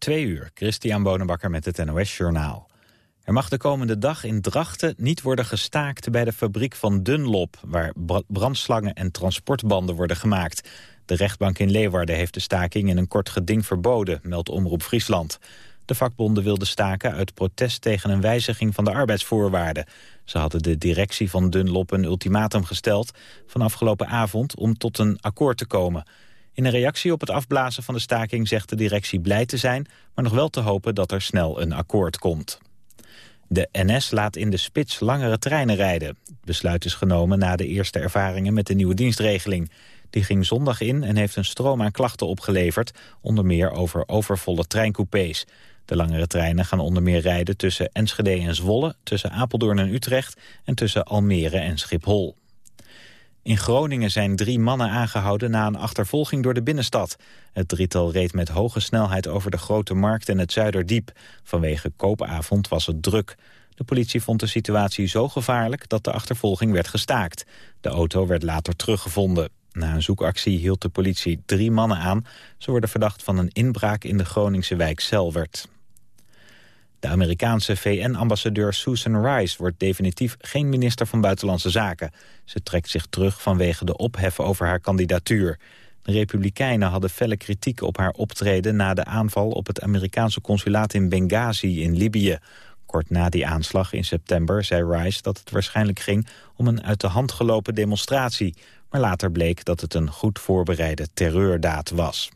Twee uur, Christian Bonenbakker met het NOS Journaal. Er mag de komende dag in Drachten niet worden gestaakt bij de fabriek van Dunlop... waar brandslangen en transportbanden worden gemaakt. De rechtbank in Leeuwarden heeft de staking in een kort geding verboden, meldt Omroep Friesland. De vakbonden wilden staken uit protest tegen een wijziging van de arbeidsvoorwaarden. Ze hadden de directie van Dunlop een ultimatum gesteld van afgelopen avond om tot een akkoord te komen... In een reactie op het afblazen van de staking zegt de directie blij te zijn... maar nog wel te hopen dat er snel een akkoord komt. De NS laat in de spits langere treinen rijden. Het besluit is genomen na de eerste ervaringen met de nieuwe dienstregeling. Die ging zondag in en heeft een stroom aan klachten opgeleverd... onder meer over overvolle treincoupés. De langere treinen gaan onder meer rijden tussen Enschede en Zwolle... tussen Apeldoorn en Utrecht en tussen Almere en Schiphol. In Groningen zijn drie mannen aangehouden na een achtervolging door de binnenstad. Het drietal reed met hoge snelheid over de Grote Markt en het Zuiderdiep. Vanwege koopavond was het druk. De politie vond de situatie zo gevaarlijk dat de achtervolging werd gestaakt. De auto werd later teruggevonden. Na een zoekactie hield de politie drie mannen aan. Ze worden verdacht van een inbraak in de Groningse wijk Selwert. De Amerikaanse VN-ambassadeur Susan Rice wordt definitief geen minister van Buitenlandse Zaken. Ze trekt zich terug vanwege de ophef over haar kandidatuur. De Republikeinen hadden felle kritiek op haar optreden na de aanval op het Amerikaanse consulaat in Benghazi in Libië. Kort na die aanslag in september zei Rice dat het waarschijnlijk ging om een uit de hand gelopen demonstratie. Maar later bleek dat het een goed voorbereide terreurdaad was.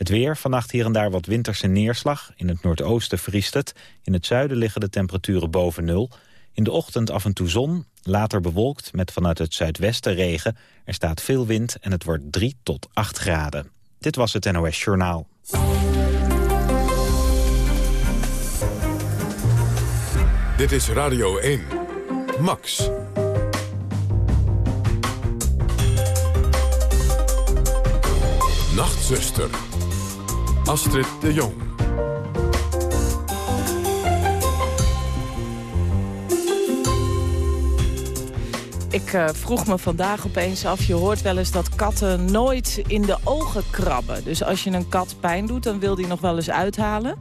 Het weer, vannacht hier en daar wat winterse neerslag. In het noordoosten vriest het. In het zuiden liggen de temperaturen boven nul. In de ochtend af en toe zon, later bewolkt met vanuit het zuidwesten regen. Er staat veel wind en het wordt 3 tot 8 graden. Dit was het NOS Journaal. Dit is Radio 1. Max. Nachtzuster. Astrid de Jong. Ik uh, vroeg me vandaag opeens af, je hoort wel eens dat katten nooit in de ogen krabben. Dus als je een kat pijn doet, dan wil die nog wel eens uithalen.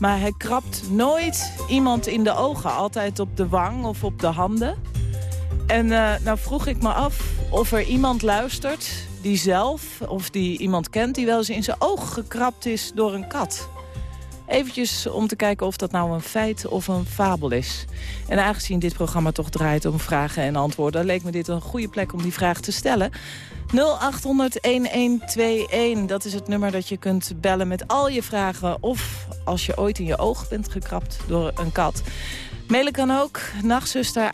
Maar hij krabt nooit iemand in de ogen, altijd op de wang of op de handen. En uh, nou vroeg ik me af of er iemand luistert die zelf of die iemand kent... die wel eens in zijn oog gekrapt is door een kat. Eventjes om te kijken of dat nou een feit of een fabel is. En aangezien dit programma toch draait om vragen en antwoorden... leek me dit een goede plek om die vraag te stellen. 0800-1121, dat is het nummer dat je kunt bellen met al je vragen... of als je ooit in je oog bent gekrapt door een kat. Mailen kan ook, nachtzuster,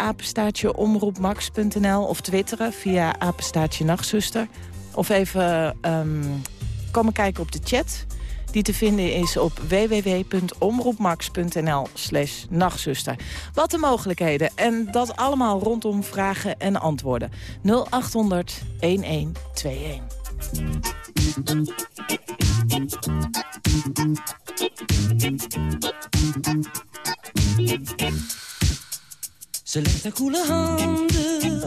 of twitteren via apenstaartje nachtzuster... Of even um, komen kijken op de chat. Die te vinden is op www.omroepmax.nl slash nachtzuster. Wat de mogelijkheden. En dat allemaal rondom vragen en antwoorden. 0800 1121. Ze legt haar koele handen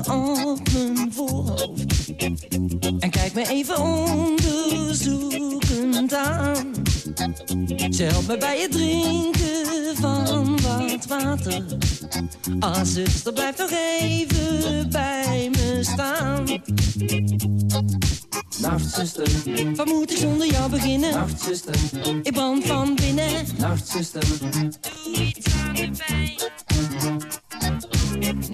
op mijn voorhoofd. En kijkt me even onderzoekend aan. Ze helpt me bij het drinken van wat water. Ah, zuster, blijf nog even bij me staan. Nachtzuster, wat moet ik zonder jou beginnen? Nachtzuster, ik brand van binnen. Nachtzuster, doe iets aan de pijn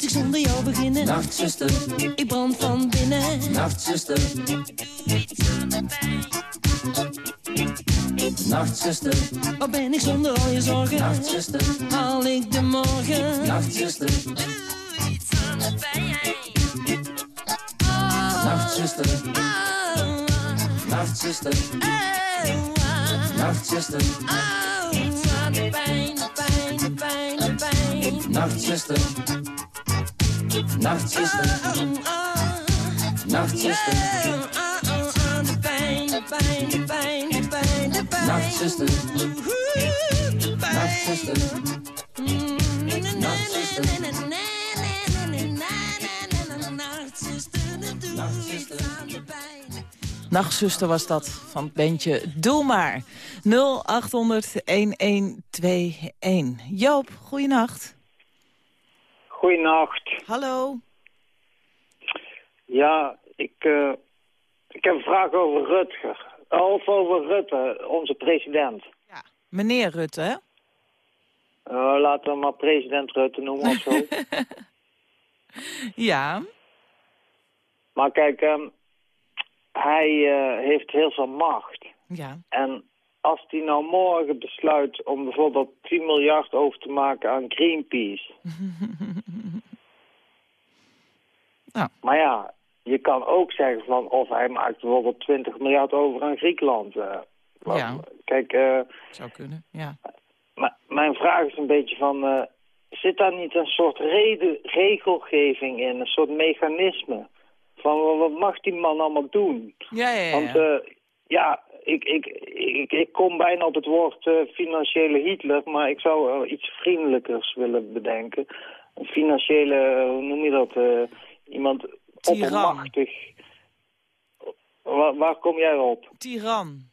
Moet ik zonder jou beginnen? Nachtzuster, ik brand van binnen. Nachtzuster, Nachtzuster, waar ben ik zonder al je zorgen? Nachtzuster, haal ik de morgen? Nachtzuster, doe iets aan de pijn. Nachtzuster, Nachtzuster, Nachtzuster, iets aan de pijn, de pijn, de pijn, de pijn. Nachtzuster, Nachtzuster, Nachtzuster, de pijn, de pijn, de pijn, de pijn, de pijn. Nachtzuster, Nachtzuster, Nachtzuster was dat van het bandje Doe Maar. 0800-1121. Joop, goeienacht. Goeienacht. Hallo. Ja, ik, eh, ik heb een vraag over Rutger. Of over Rutte, onze president. Ja. Meneer Rutte, hè? Eh, laten we hem maar president Rutte noemen of zo. Ja. maar kijk, ehm, hij eh, heeft heel veel macht. Ja. En als hij nou morgen besluit om bijvoorbeeld 10 miljard over te maken aan Greenpeace... Maar ja, je kan ook zeggen van of hij maakt bijvoorbeeld 20 miljard over aan Griekenland. eh. Want, Ja. Kijk, eh, Zou kunnen, ja. maar mijn vraag is een beetje van... eh, zit daar niet een soort reden, regelgeving in, een soort mechanisme? Van wa- wat mag die man allemaal doen? Ja, ja, ja. Want ja, ik, ik, ik, ik kom bijna op het woord financiële Hitler, maar ik zou iets vriendelijkers willen bedenken. Een financiële, hoe noem je dat, iemand oppermachtig. Waar, waar kom jij op? Tiran.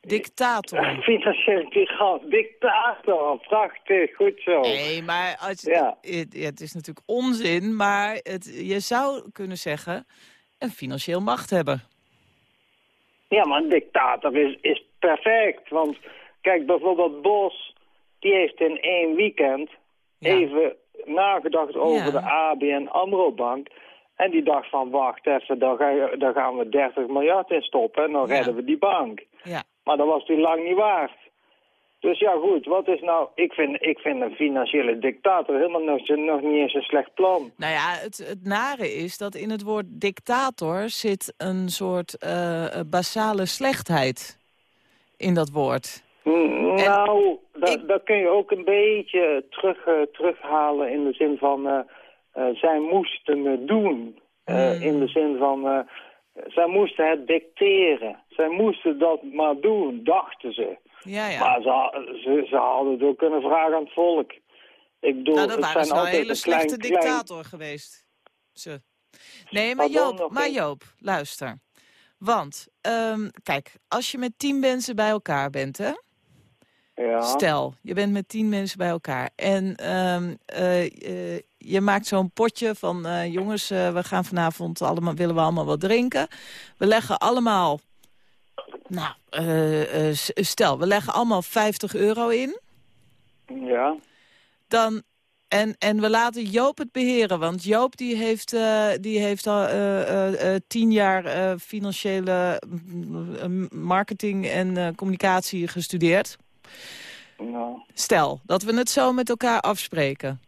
Dictator. Financiële tiran, dictator, prachtig, goed zo. Nee, maar als, Ja. het, het is natuurlijk onzin, maar het, je zou kunnen zeggen... een financieel machthebber. Ja, maar een dictator is, is perfect. Want kijk, bijvoorbeeld Bos, die heeft in één weekend Ja. even nagedacht over Ja. de ABN AMRO-bank. En die dacht van, wacht even, daar, ga, daar gaan we 30 miljard in stoppen en dan Ja. redden we die bank. Ja. Maar dat was die lang niet waard. Dus ja, goed, wat is nou... Ik vind, ik vind een financiële dictator helemaal nog, nog niet eens een slecht plan. Nou ja, het, het nare is dat in het woord dictator zit een soort eh, basale slechtheid in dat woord. Nou, dat, ik- dat kun je ook een beetje terug, eh, terughalen in de zin van... eh, eh, zij moesten het doen. Hmm. In de zin van... zij moesten het dicteren. Zij moesten dat maar doen, dachten ze. Ja, ja. Maar ze, ze, ze hadden het ook kunnen vragen aan het volk. Ik bedoel, nou, dat het waren zijn een altijd hele klein, slechte klein... dictator geweest. Ze. Nee, maar Pardon, Joop, maar? Joop, luister. Want, ehm, kijk, als je met tien mensen bij elkaar bent, hè? Ja. Stel, je bent met tien mensen bij elkaar. En ehm, eh, eh, je maakt zo'n potje van... eh, jongens, we gaan vanavond allemaal, willen we allemaal wat drinken. We leggen allemaal... Nou, stel, we leggen allemaal 50 euro in. ja. Dan, en, en we laten Joop het beheren. Want Joop die heeft, die heeft al tien jaar financiële mm, mm, marketing en communicatie gestudeerd. Nou, Stel, dat we het zo met elkaar afspreken.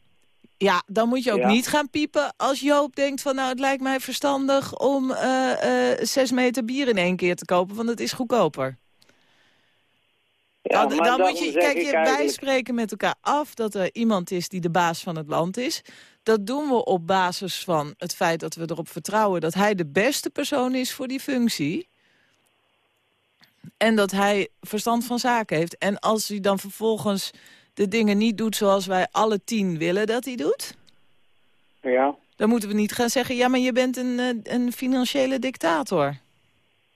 Ja, dan moet je ook Ja. niet gaan piepen als Joop denkt van... nou, het lijkt mij verstandig om eh, zes meter bier in één keer te kopen... want het is goedkoper. ja, dan moet je, kijk, je, wij eigenlijk- spreken met elkaar af dat er iemand is die de baas van het land is. Dat doen we op basis van het feit dat we erop vertrouwen... dat hij de beste persoon is voor die functie... En dat hij verstand van zaken heeft. En als hij dan vervolgens de dingen niet doet zoals wij alle tien willen dat hij doet... Ja, dan moeten we niet gaan zeggen... ja, maar je bent een, eh, een financiële dictator.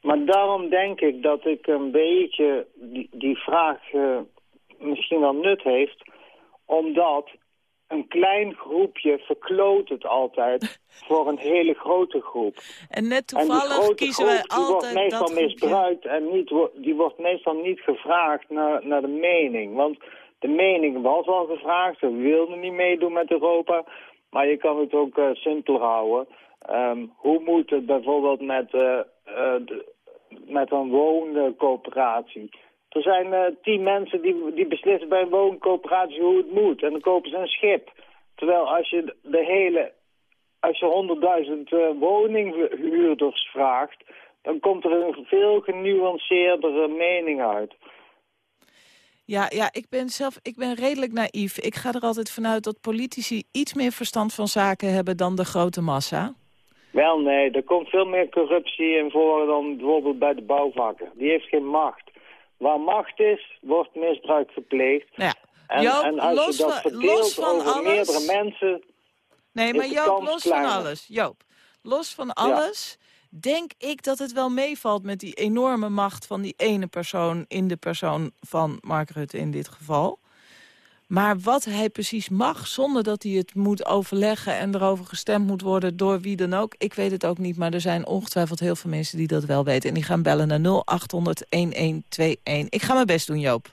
maar daarom denk ik dat ik een beetje die, die vraag eh, misschien wel nut heeft. Omdat een klein groepje verkloot het altijd voor een hele grote groep. En net toevallig kiezen groep wij die wordt altijd meestal dat groepje. misbruikt en niet, die wordt meestal niet gevraagd naar, naar de mening. Want de mening was al gevraagd, ze wilden niet meedoen met Europa. Maar je kan het ook eh, simpel houden. Ehm, hoe moet het bijvoorbeeld met, eh, eh, de- met een wooncoöperatie? Er zijn eh, tien mensen die, die beslissen bij een wooncoöperatie hoe het moet. En dan kopen ze een schip. Terwijl als je de hele als je 100.000 eh, woninghuurders vraagt, dan komt er een veel genuanceerdere mening uit. Ja, ja ik ben zelf ik ben redelijk naïef. Ik ga er altijd vanuit dat politici iets meer verstand van zaken hebben dan de grote massa. Wel nee, er komt veel meer corruptie in voor dan bijvoorbeeld bij de bouwvakker. Die heeft geen macht. Waar macht is, wordt misbruik gepleegd. Nou ja, En, Joop, en als los je dat verdeelt los van over alles- meerdere mensen... Nee, maar Joop, los van alles. Joop, los van alles denk ik dat het wel meevalt met die enorme macht van die ene persoon... in de persoon van Mark Rutte in dit geval. Maar wat hij precies mag, zonder dat hij het moet overleggen... en erover gestemd moet worden door wie dan ook... ik weet het ook niet, maar er zijn ongetwijfeld heel veel mensen die dat wel weten. En die gaan bellen naar 0800-1121. Ik ga mijn best doen, Joop.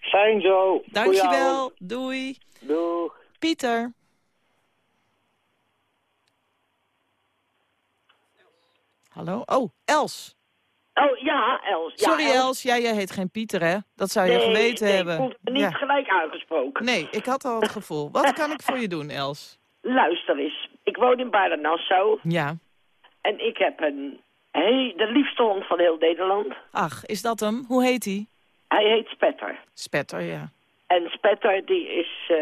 Fijn zo. Dankjewel, doei. Doeg. Pieter. Hallo? Oh, Els. Oh ja, Els. Ja, Sorry Els, ja, jij heet geen Pieter hè? Dat zou je Nee, geweten nee, hebben. Ik hoef het niet Ja. gelijk uitgesproken. Nee, ik had al het gevoel. Wat kan ik voor je doen, Els? Luister eens. Ik woon in Baarden-Nassau. Ja. En ik heb een... Hey, de liefste hond van heel Nederland. Ach, is dat hem? Hoe heet hij? Hij heet Spetter. Spetter, ja. En Spetter, die is eh,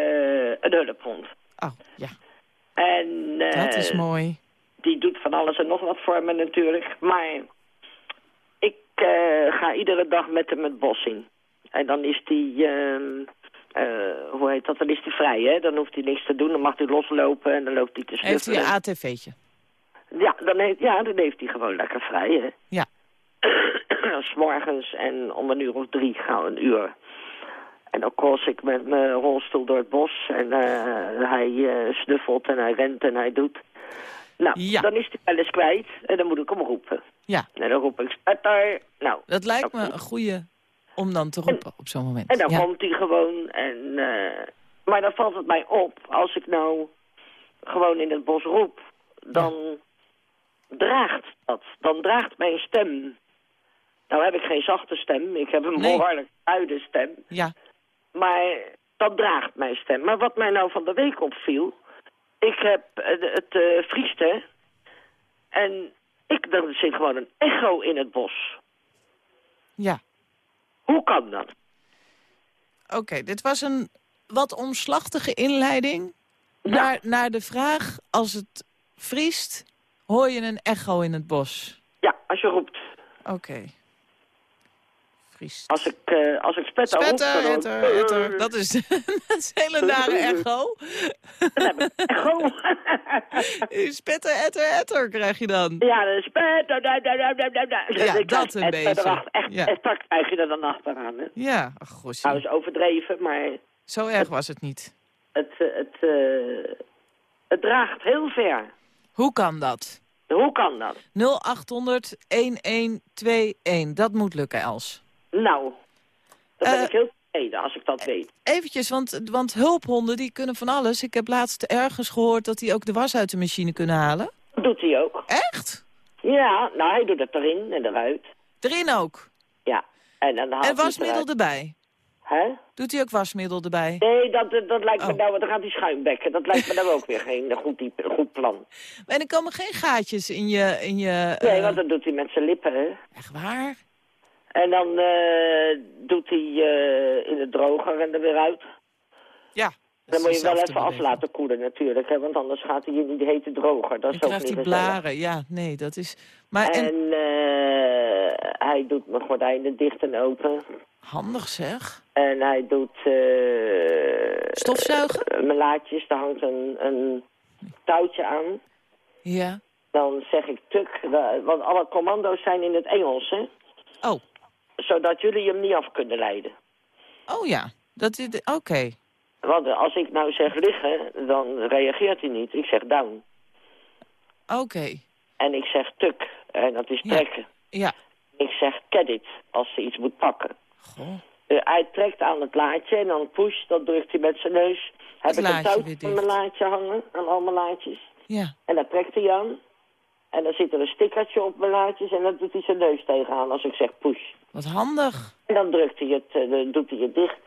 een hulphond. Oh, ja. En eh, Dat is mooi. die doet van alles en nog wat voor me natuurlijk. Maar ik eh, ga iedere dag met hem het bos in. En dan is die, ehm, eh, hoe heet dat, dan is hij vrij, hè? Dan hoeft hij niks te doen, dan mag hij loslopen en dan loopt hij te Heeft hij snuffelen. een ATV'tje? Ja, dan heeft, ja, dan heeft hij gewoon lekker vrij, hè? Ja. S'morgens en om een uur of drie gaan we een uur. En dan cross ik met mijn rolstoel door het bos. En eh, hij snuffelt en hij rent en hij doet. Nou, Ja. dan is hij wel eens kwijt en dan moet ik hem roepen. Ja, En dan roep ik spetter. Nou, dat lijkt me een goede om dan te roepen op zo'n moment. En dan ja. komt hij gewoon. En, eh, maar dan valt het mij op, als ik nou gewoon in het bos roep, dan draagt dat. Dan draagt mijn stem. Nou heb ik geen zachte stem, ik heb een Nee. behoorlijk luide stem. Ja, Maar dat draagt mijn stem. Maar wat mij nou van de week opviel, ik heb de- het eh vriest, hè. En ik, er zit gewoon een echo in het bos. ja. Hoe kan dat? Oké, dit was een wat omslachtige inleiding naar, naar de vraag... als het vriest, hoor je een echo in het bos. Ja, als je roept. Oké. Als ik, eh als ik spetter Spetter, etter, etter. Dat is, dat is een hele nare echo. Echo. Spetter, etter, etter krijg je dan. ja, spetter. Da, da, da, da, da, da. Ja, krijg dat een beetje. Echt, Ja. etter krijg je er dan achteraan. Hè? Ja, ach, gossie. Nou, is overdreven, maar Zo erg was het niet. het, eh, het, eh, het draagt heel ver. Hoe kan dat? Hoe kan dat? 0800 1121. Dat moet lukken, Els. Nou, dan ben Eh, ik heel tevreden als ik dat weet. Eventjes, want, want hulphonden die kunnen van alles. Ik heb laatst ergens gehoord dat die ook de was uit de machine kunnen halen. Dat doet hij ook. Echt? Ja, nou, hij doet het erin en eruit. Erin ook. Ja. En, dan haalt En wasmiddel eruit. erbij. Hè? Doet hij ook wasmiddel erbij? Nee, dat, dat, dat lijkt me Oh. nou, want dan gaat hij schuimbekken. Dat lijkt me nou ook weer geen goed, goed plan. En er komen geen gaatjes in je... In je Nee, eh, want dat doet hij met zijn lippen, hè. Echt waar? En dan eh, doet hij eh, in de droger en er weer uit. Ja. Dan moet je wel even af laten koelen natuurlijk, hè, want anders gaat hij in die hete droger. Dat is ook niet gezellig. blaren. Ja, nee, dat is... Maar en, En eh, hij doet mijn gordijnen dicht en open. handig zeg. En hij doet... eh Stofzuigen? mijn laadjes, daar hangt een, een touwtje aan. Ja. Dan zeg ik tuk, want alle commando's zijn in het Engels, hè. Oh. Zodat jullie hem niet af kunnen leiden. Oh ja. Dat is... Oké. Want als ik nou zeg liggen, dan reageert hij niet. Ik zeg down. Oké. En ik zeg tuk, en dat is trekken. Ja. Ik zeg get it, als ze iets moet pakken. Goh. Eh, hij trekt aan het laadje en dan push, dat drukt hij met zijn neus. Heb Het ik een weer aan mijn laadje hangen, aan al mijn laadjes. Ja. En dan trekt hij aan. En dan zit er een stickertje op mijn laadjes en dan doet hij zijn neus tegenaan als ik zeg push. Wat handig. En dan drukt hij het, eh, dan doet hij het dicht.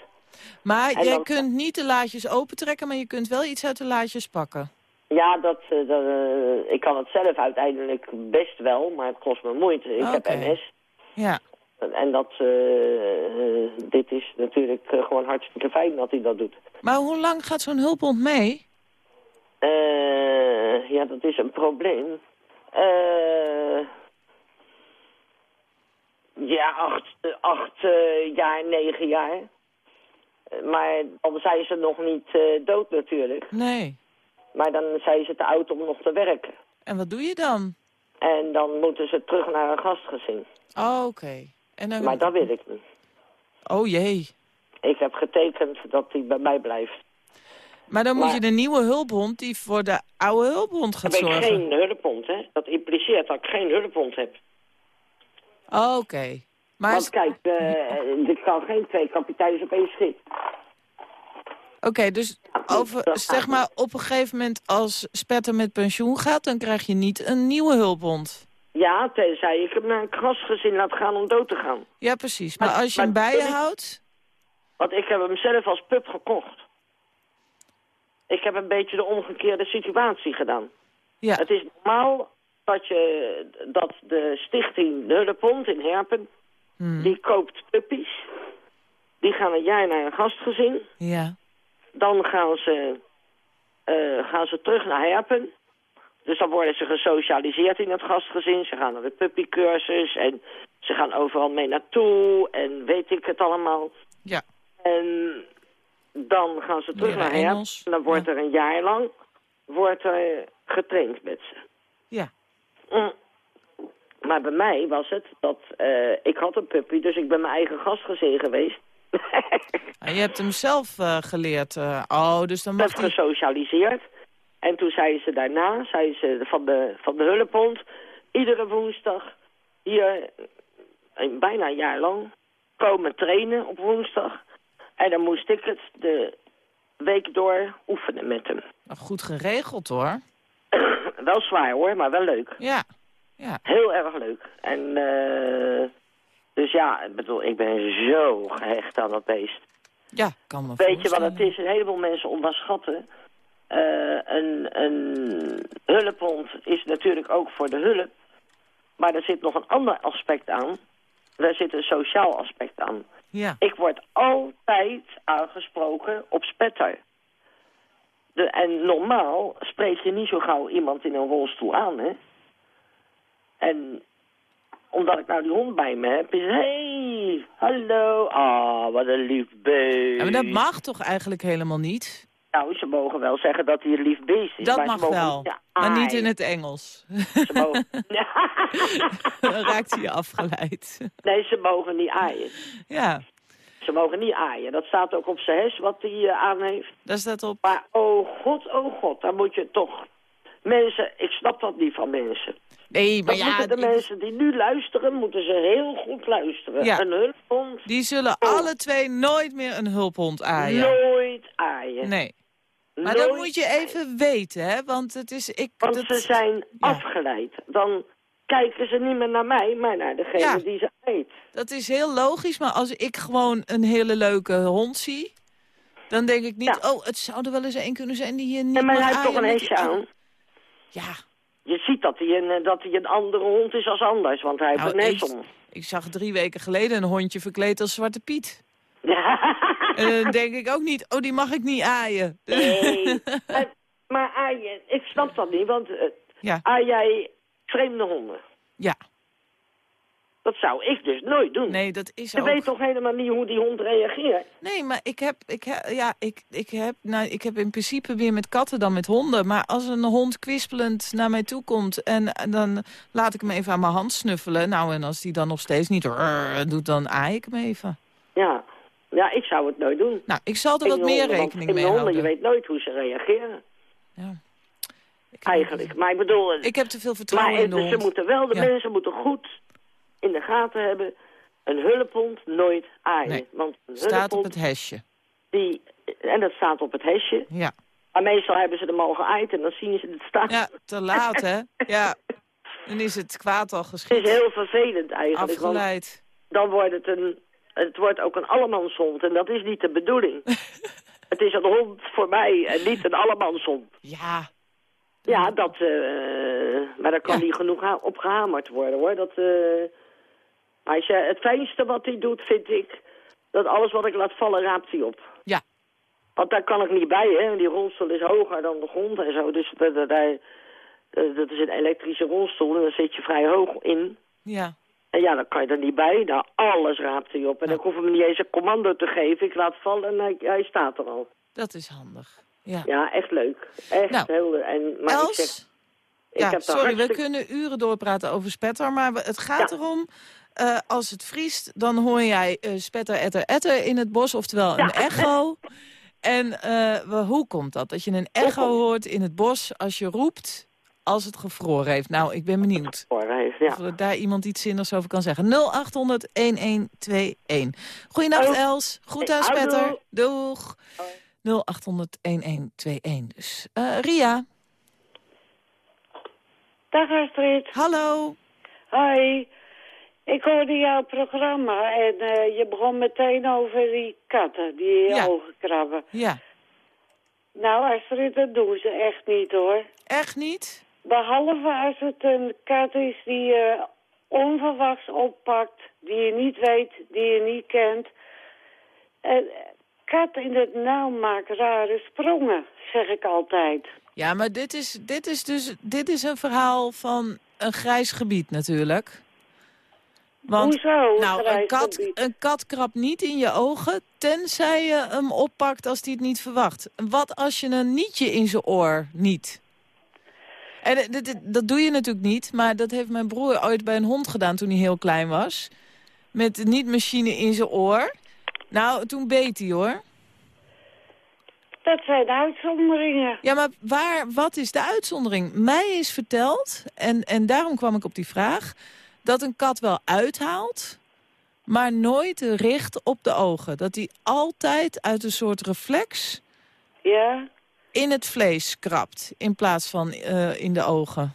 Maar En jij dan- kunt niet de laadjes opentrekken, maar je kunt wel iets uit de laadjes pakken. Ja, dat, eh, dat, eh, ik kan het zelf uiteindelijk best wel, maar het kost me moeite. Ik heb. MS. Ja. En dat, dit is natuurlijk gewoon hartstikke fijn dat hij dat doet. Maar hoe lang gaat zo'n hulphond mee? Eh, ja, dat is een probleem. Eh, ja, acht, acht eh, jaar, negen jaar. Maar dan zijn ze nog niet eh, dood natuurlijk. Nee. Maar dan zijn ze te oud om nog te werken. En wat doe je dan? En dan moeten ze terug naar een gastgezin. Oh, oké. En dan... Maar dat wil ik niet. Oh jee. Ik heb getekend dat hij bij mij blijft. Maar dan moet je de nieuwe hulphond die voor de oude hulphond gaat heb ik zorgen. geen hulphond, hè? Dat impliceert dat ik geen hulphond heb. Oh, oké. Maar Want kijk, eh er kan geen twee kapiteins op één schip. Oké, dus over, zeg maar op een gegeven moment als Spetter met pensioen gaat... dan krijg je niet een nieuwe hulphond. Ja, tenzij ik hem naar een gastgezin laat gaan om dood te gaan. Ja, precies. Maar Maar- als je hem maar bij je houdt... Want ik heb hem zelf als pup gekocht. Ik heb een beetje de omgekeerde situatie gedaan. Ja, Het is normaal dat, je, dat de stichting De Hullepond in Herpen... Hmm. die koopt puppies. Die gaan een jaar naar een gastgezin. ja. Dan gaan ze, eh, gaan ze terug naar Herpen. Dus dan worden ze gesocialiseerd in het gastgezin. Ze gaan naar de puppycursus en ze gaan overal mee naartoe en weet ik het allemaal. Ja. En dan gaan ze terug Leren naar. Engels. En dan wordt er een jaar lang wordt er getraind met ze. Ja. Mm. Maar bij mij was het dat eh, ik had een puppy, dus ik ben mijn eigen gastgezin geweest. Ah, Je hebt hem zelf eh, geleerd. eh, oh, dus dan mag werd hij... gesocialiseerd. En toen zei ze daarna, zei ze van de, van de Hullepond, iedere woensdag hier, eh, bijna een jaar lang, komen trainen op woensdag. En dan moest ik het de week door oefenen met hem. Nou, Goed geregeld hoor. wel zwaar hoor, maar wel leuk. Ja. Ja. Heel erg leuk. En eh, dus ja, ik bedoel, ik ben zo gehecht aan dat beest. Ja, kan me Weet je wat het is? Een heleboel mensen onderschatten. Eh, een, een hulphond is natuurlijk ook voor de hulp. Maar er zit nog een ander aspect aan. Er zit een sociaal aspect aan. Ja. Ik word altijd aangesproken op spetter. De, en normaal spreek je niet zo gauw iemand in een rolstoel aan, hè? En omdat ik nou die hond bij me heb, is hey, hallo, ah, wat een lief beest. Ja, maar dat mag toch eigenlijk helemaal niet? Nou, ze mogen wel zeggen dat hij een lief beest is. Dat maar ze mag mogen wel, niet- maar niet in het Engels. Ze mogen... Dan raakt hij je afgeleid. nee, ze mogen niet aaien. Ja, Ze mogen niet aaien. Dat staat ook op zijn hes wat hij eh, aan heeft. daar staat op. Maar oh god, oh god, dan moet je toch... Mensen, ik snap dat niet van mensen. Nee, maar Dan ja, moeten de ik- mensen die nu luisteren, moeten ze heel goed luisteren. Ja. Een hulphond, die zullen Oh. alle twee nooit meer een hulphond aaien. nooit aaien. Nee. Maar dat moet je even weten, hè? Want het is... Ik, Want dat, ze zijn ja. afgeleid. Dan kijken ze niet meer naar mij, maar naar degene Ja. die ze eet. Dat is heel logisch, maar als ik gewoon een hele leuke hond zie... dan denk ik niet, Ja. oh, het zou er wel eens een kunnen zijn die hier niet En maar hij heeft toch een hesje die- aan. Ja, Je ziet dat hij een, eh, dat hij een andere hond is als anders, want hij heeft Nou, een nes om. ik zag drie weken geleden een hondje verkleed als Zwarte Piet. Ja. En dan denk ik ook niet, oh, die mag ik niet aaien. Nee. Maar aaien, ik snap dat niet, want Ja, aai jij vreemde honden? ja. Dat zou ik dus nooit doen. Nee, dat is Je ook... weet toch helemaal niet hoe die hond reageert? Nee, maar ik heb, ik heb, ja, ik, ik, heb, nou, ik heb in principe meer met katten dan met honden. Maar als een hond kwispelend naar mij toe komt en, en dan laat ik hem even aan mijn hand snuffelen. Nou, en als die dan nog steeds niet rrr doet, dan aai ik hem even. Ja. Ja, ik zou het nooit doen. Nou, ik zal er wat meer rekening mee houden. Je weet nooit hoe ze reageren, Ja. Eigenlijk. Maar ik bedoel... Ik heb te veel maar vertrouwen in de dus ze hond. moeten wel, de Ja. mensen moeten goed in de gaten hebben... een hulphond nooit aaien. Nee. Want een Staat op het hesje. die... En dat staat op het hesje. Ja. Maar meestal hebben ze hem al geaaid en dan zien ze het staan. ja, te laat, hè? Ja. Dan is het kwaad al Het is geschied. heel vervelend eigenlijk. Afgeleid. dan wordt het een... Het wordt ook een allemanshond en dat is niet de bedoeling. het is een hond voor mij en niet een allemanshond. Ja. Ja, dat, eh, maar daar kan Ja. niet genoeg op gehamerd worden, hoor. Dat, eh, maar als je, het fijnste wat hij doet, vind ik, dat alles wat ik laat vallen, raapt hij op. Ja. Want daar kan ik niet bij, hè. Die rolstoel is hoger dan de grond en zo. Dus dat is een elektrische rolstoel en daar zit je vrij hoog in. Ja. En ja, dan kan je er niet bij. Nou, alles raapt hij op. En ik hoef hem niet eens een commando te geven. Ik laat vallen en hij, hij staat er al. Dat is handig. Ja. Ja, echt leuk. Echt Nou, heel leuk. En, maar Els? ik zeg, ik ja, heb sorry, we kunnen uren doorpraten over spetter, maar het gaat Ja. erom... eh, als het vriest, dan hoor jij eh, spetter, etter, etter in het bos, oftewel een echo. En eh, hoe komt dat? Dat je een echo hoort in het bos als je roept als het gevroren heeft. Nou, ik ben benieuwd heeft, ja. of er daar iemand iets zinnigs over kan zeggen. 0800-1121. Goeienacht, Oh. Els. Goed aan Houdoe. spetter. Doeg. 0800-1121 dus. Eh, Ria, Dag Astrid. hallo. Hoi. Ik hoorde jouw programma en eh, je begon meteen over die katten die in je Ja. ogen krabben. Ja, Nou Astrid, dat doen ze echt niet hoor. echt niet? Behalve als het een kat is die je onverwachts oppakt, die je niet weet, die je niet kent. En kat in het nauw maakt rare sprongen, zeg ik altijd. Ja, maar dit is, dit is dus dit is een verhaal van een grijs gebied natuurlijk. Want Hoezo? nou, een kat, gebied? een kat krabt niet in je ogen, tenzij je hem oppakt als hij het niet verwacht. Wat als je een nietje in zijn oor niet? En eh, dit- dit- dat doe je natuurlijk niet, maar dat heeft mijn broer ooit bij een hond gedaan toen hij heel klein was. Met de niet-machine in zijn oor. Nou, toen beet hij hoor. Dat zijn uitzonderingen. Ja, maar waar, wat is de uitzondering? Mij is verteld, en, en daarom kwam ik op die vraag... dat een kat wel uithaalt, maar nooit richt op de ogen. Dat hij altijd uit een soort reflex Ja? In het vlees krabt... in plaats van eh, in de ogen.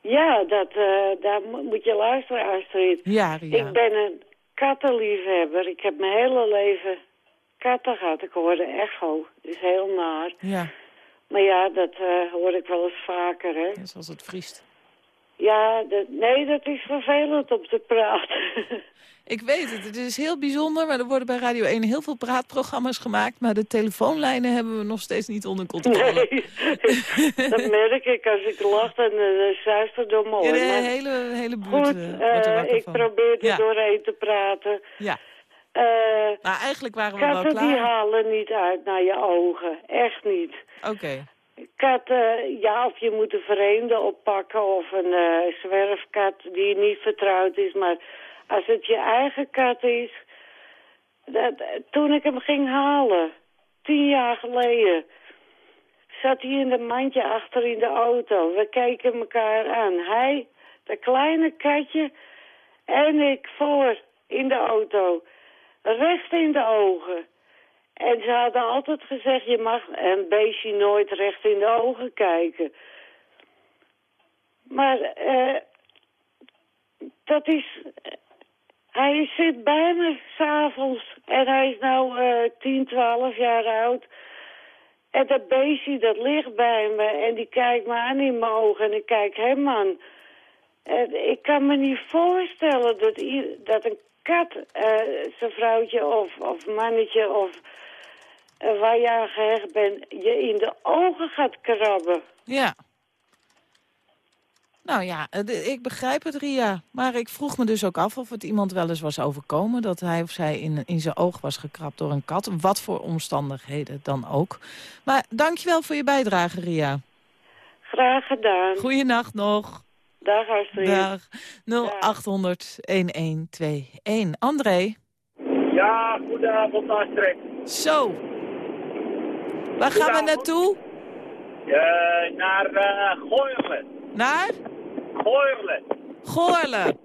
Ja, dat, eh, daar mo- moet je luisteren, Astrid. Ja, Ria. Ik ben een kattenliefhebber. Ik heb mijn hele leven katten gehad. Ik hoorde echo. Dat is heel naar. Ja, Maar ja, dat eh, hoor ik wel eens vaker, hè. zoals het vriest. Ja, dat, nee, dat is vervelend om te praten. Ik weet het, het is heel bijzonder, maar er worden bij Radio 1 heel veel praatprogramma's gemaakt... maar de telefoonlijnen hebben we nog steeds niet onder controle. nee, dat merk ik als ik lach en uh, zuister door mijn Ja, oren. de hele, hele buurt Goed, eh, eh, ik van. probeer er Ja. doorheen te praten. Ja, Eh maar eigenlijk waren we wel katten die klaar. halen niet uit naar je ogen. Echt niet. Oké, Katten, ja, of je moet een vreemde oppakken of een zwerfkat die niet vertrouwd is. Maar als het je eigen kat is... Dat, toen ik hem ging halen, tien jaar geleden... zat hij in de mandje achter in de auto. We keken elkaar aan. Hij, dat kleine katje en ik voor in de auto. Recht in de ogen. En ze hadden altijd gezegd, je mag een beestje nooit recht in de ogen kijken. Maar eh, dat is... Hij zit bij me s'avonds en hij is nou eh 10, 12 jaar oud. En dat beestje, dat ligt bij me en die kijkt me aan in mijn ogen en ik kijk hem aan. En ik kan me niet voorstellen dat, dat een kat eh, zijn vrouwtje of, of mannetje of eh, waar je aan gehecht bent, je in de ogen gaat krabben. Ja. Nou ja, eh, ik begrijp het, Ria. Maar ik vroeg me dus ook af of het iemand wel eens was overkomen... dat hij of zij in, in zijn oog was gekrapt door een kat. Wat voor omstandigheden dan ook. Maar dankjewel voor je bijdrage, Ria. Graag gedaan. Goeienacht nog. Dag Astrid. Dag. 0800-1121. André. Ja, goedenavond Astrid. Zo. Waar gaan we naartoe? Eh, naar Goorlen. Naar Goorlen, Goorlen.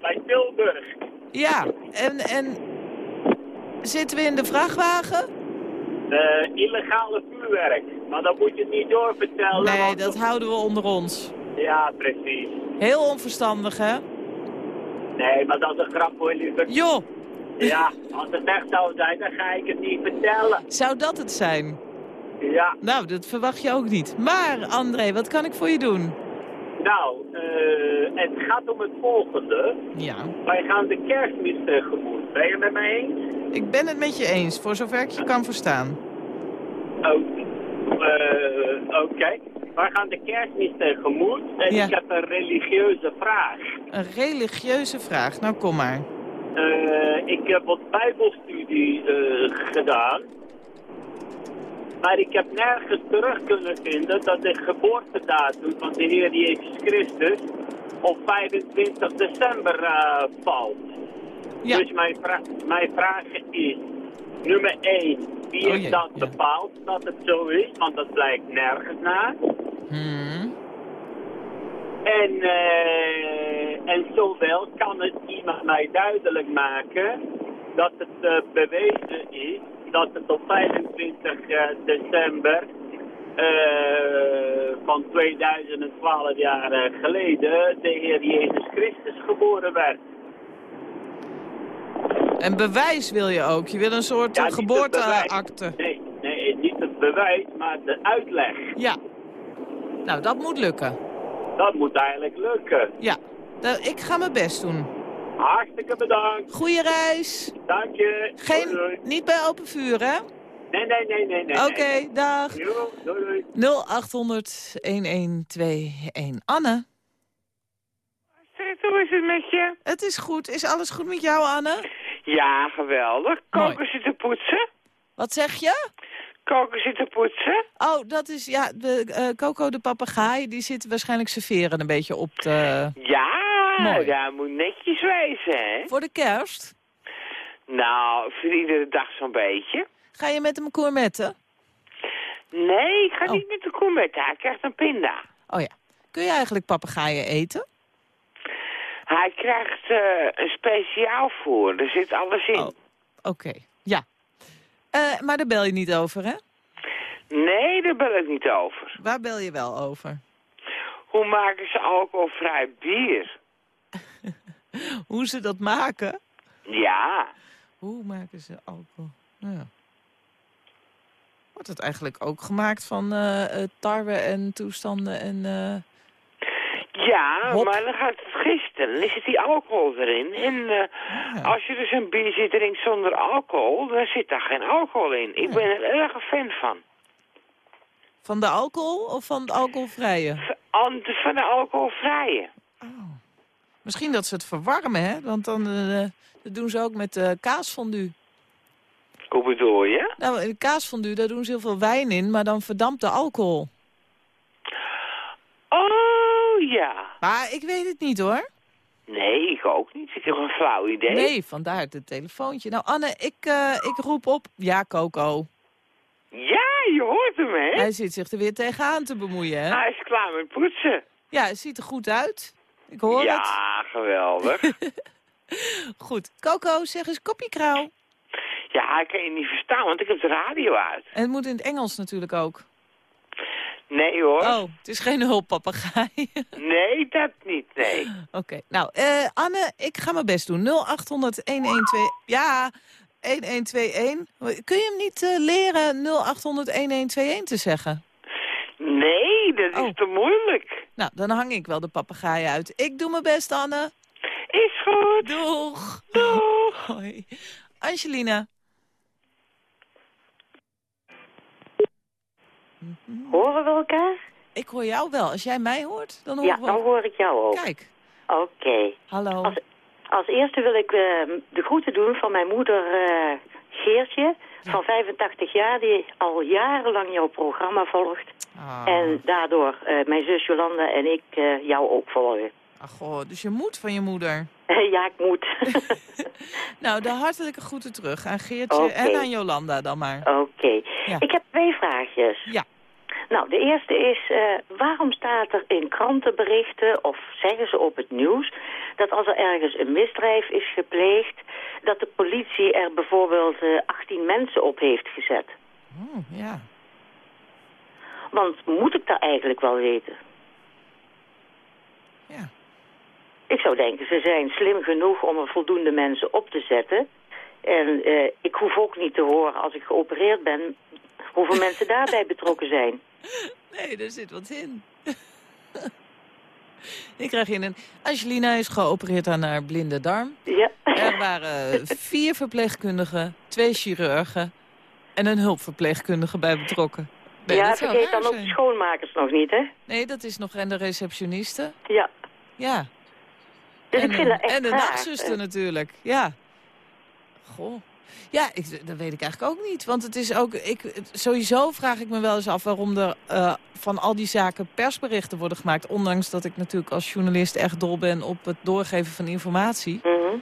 bij Tilburg. Ja, en, en zitten we in de vrachtwagen? Illegale vuurwerk. Maar dat moet je niet doorvertellen. Nee, want- dat houden we onder ons. Ja, precies. Heel onverstandig, hè? Nee, maar dat is een grap hoor, liever. Joh, Ja, als het echt zou zijn, dan ga ik het niet vertellen. zou dat het zijn? Ja, Nou, dat verwacht je ook niet. Maar, André, wat kan ik voor je doen? Nou, eh, het gaat om het volgende. Ja. Wij gaan de kerstmis tegemoet. Ben je het met mij eens? Ik ben het met je eens, voor zover ik je kan verstaan. Oh, eh, Oké. Wij gaan de kerstmis tegemoet. En Ja. ik heb een religieuze vraag. Een religieuze vraag. Nou, kom maar. Eh, ik heb wat bijbelstudie gedaan. Maar ik heb nergens terug kunnen vinden dat de geboortedatum van de Heer Jezus Christus op 25 december eh, valt. Ja. Dus mijn, vra mijn vraag is, nummer 1, wie Oh heeft dat ja. bepaald dat het zo is? Want dat blijkt nergens naar. Hmm. En, eh, en zowel kan het iemand mij duidelijk maken dat het eh, bewezen is dat het op 25 eh, december eh, van 2012 jaar eh, geleden de Heer Jezus Christus geboren werd. En bewijs wil je ook. Je wil een soort Ja, geboorteakte. Nee, nee, niet het bewijs, maar de uitleg. Ja. Nou, dat moet lukken. Dat moet eigenlijk lukken. Ja. Ik ga mijn best doen. Hartstikke bedankt. Goeie reis. Dank je. Geen, Doei, doei. niet bij open vuur, hè? Nee, nee, nee, nee. nee Oké, nee. dag. Jo, doei, doei. 0800-1121. Anne, hoe is het met je? het is goed. Is alles goed met jou, Anne? Ja, geweldig. Koken zitten poetsen. Wat zeg je? Koken zitten poetsen. Oh, dat is, ja, de, eh, Coco de papegaai, die zit waarschijnlijk serveren een beetje op de... Ja, Mooi. dat moet netjes wezen, hè? Voor de kerst? Nou, voor iedere dag zo'n beetje. Ga je met hem gourmetten? Nee, ik ga Oh. niet met de met Hij krijgt een pinda. Oh ja. Kun je eigenlijk papegaaien eten? Hij krijgt eh, een speciaal voor. Er zit alles in. Oh. Oké, ja. Eh, maar daar bel je niet over, hè? Nee, daar bel ik niet over. Waar bel je wel over? Hoe maken ze alcoholvrij bier? Hoe ze dat maken? Ja, Hoe maken ze alcohol? Ja. Wordt het eigenlijk ook gemaakt van eh, tarwe en toestanden en... eh, ja, Hop. maar dan gaat het gisten. Dan zit die alcohol erin. En ja. als je dus een biertje drinkt zonder alcohol, dan zit daar geen alcohol in. Ik Ja. ben er erg een fan van. Van de alcohol of van het alcoholvrije? Van de alcoholvrije. Oh. Misschien dat ze het verwarmen, hè? Want dan eh, dat doen ze ook met eh kaasfondue. Hoe bedoel je? Nou, in de kaasfondue, daar doen ze heel veel wijn in, maar dan verdampt de alcohol. Oh, ja. Maar ik weet het niet, hoor. Nee, ik ook niet. Ik heb een flauw idee. Nee, vandaar het telefoontje. Nou, Anne, ik, eh, ik roep op... Ja, Coco. Ja, je hoort hem, hè? Hij zit zich er weer tegenaan te bemoeien, hè? Hij is klaar met poetsen. Ja, het ziet er goed uit. Ik hoor het. ja, geweldig. Goed. Coco, zeg eens kopje ja, ik kan je niet verstaan, want ik heb de radio uit. En het moet in het Engels natuurlijk ook. Nee hoor. Oh, het is geen hulppapegaai. Nee, dat niet, nee. Oké, nou, eh, Anne, ik ga mijn best doen. 0800 1121. Ja, 1121. Kun je hem niet eh, leren 0800 1121 te zeggen? Nee, dat is Oh. te moeilijk. Nou, dan hang ik wel de papegaai uit. Ik doe mijn best, Anne. Is goed. Doeg. Doeg. Hoi. Angelina. Horen we elkaar? Ik hoor jou wel. Als jij mij hoort, dan hoor Ja, ik dan hoor ik jou ook. Kijk, Oké. hallo. Als, als eerste wil ik eh, de groeten doen van mijn moeder eh, Geertje, van 85 jaar, die al jarenlang jouw programma volgt. Ah, En daardoor eh, mijn zus Jolanda en ik eh, jou ook volgen. ach, goh, dus je moet van je moeder. ja, ik moet. Nou, de hartelijke groeten terug aan Geertje en aan Jolanda dan maar. Oké. Ja. Ik heb twee vraagjes. Ja. Nou, de eerste is, eh, waarom staat er in krantenberichten of zeggen ze op het nieuws dat als er ergens een misdrijf is gepleegd, dat de politie er bijvoorbeeld eh 18 mensen op heeft gezet? Oh, ja. Want moet ik dat eigenlijk wel weten? Ja. Ik zou denken, ze zijn slim genoeg om er voldoende mensen op te zetten. En eh, ik hoef ook niet te horen als ik geopereerd ben hoeveel mensen daarbij betrokken zijn. Nee, er zit wat in. Ik krijg in een... Angelina is geopereerd aan haar blinde darm. Ja. Er waren vier verpleegkundigen, twee chirurgen en een hulpverpleegkundige bij betrokken. Nee, ja, vergeet dan ook de schoonmakers nog niet, hè? Nee, dat is nog en de receptioniste. Ja. Ja. Dus en, ik vind dat echt en de nachtzuster natuurlijk. Ja. Goh. Ja, ik, dat weet ik eigenlijk ook niet. Want het is ook, ik, sowieso vraag ik me wel eens af waarom er eh, van al die zaken persberichten worden gemaakt. Ondanks dat ik natuurlijk als journalist echt dol ben op het doorgeven van informatie. mhm.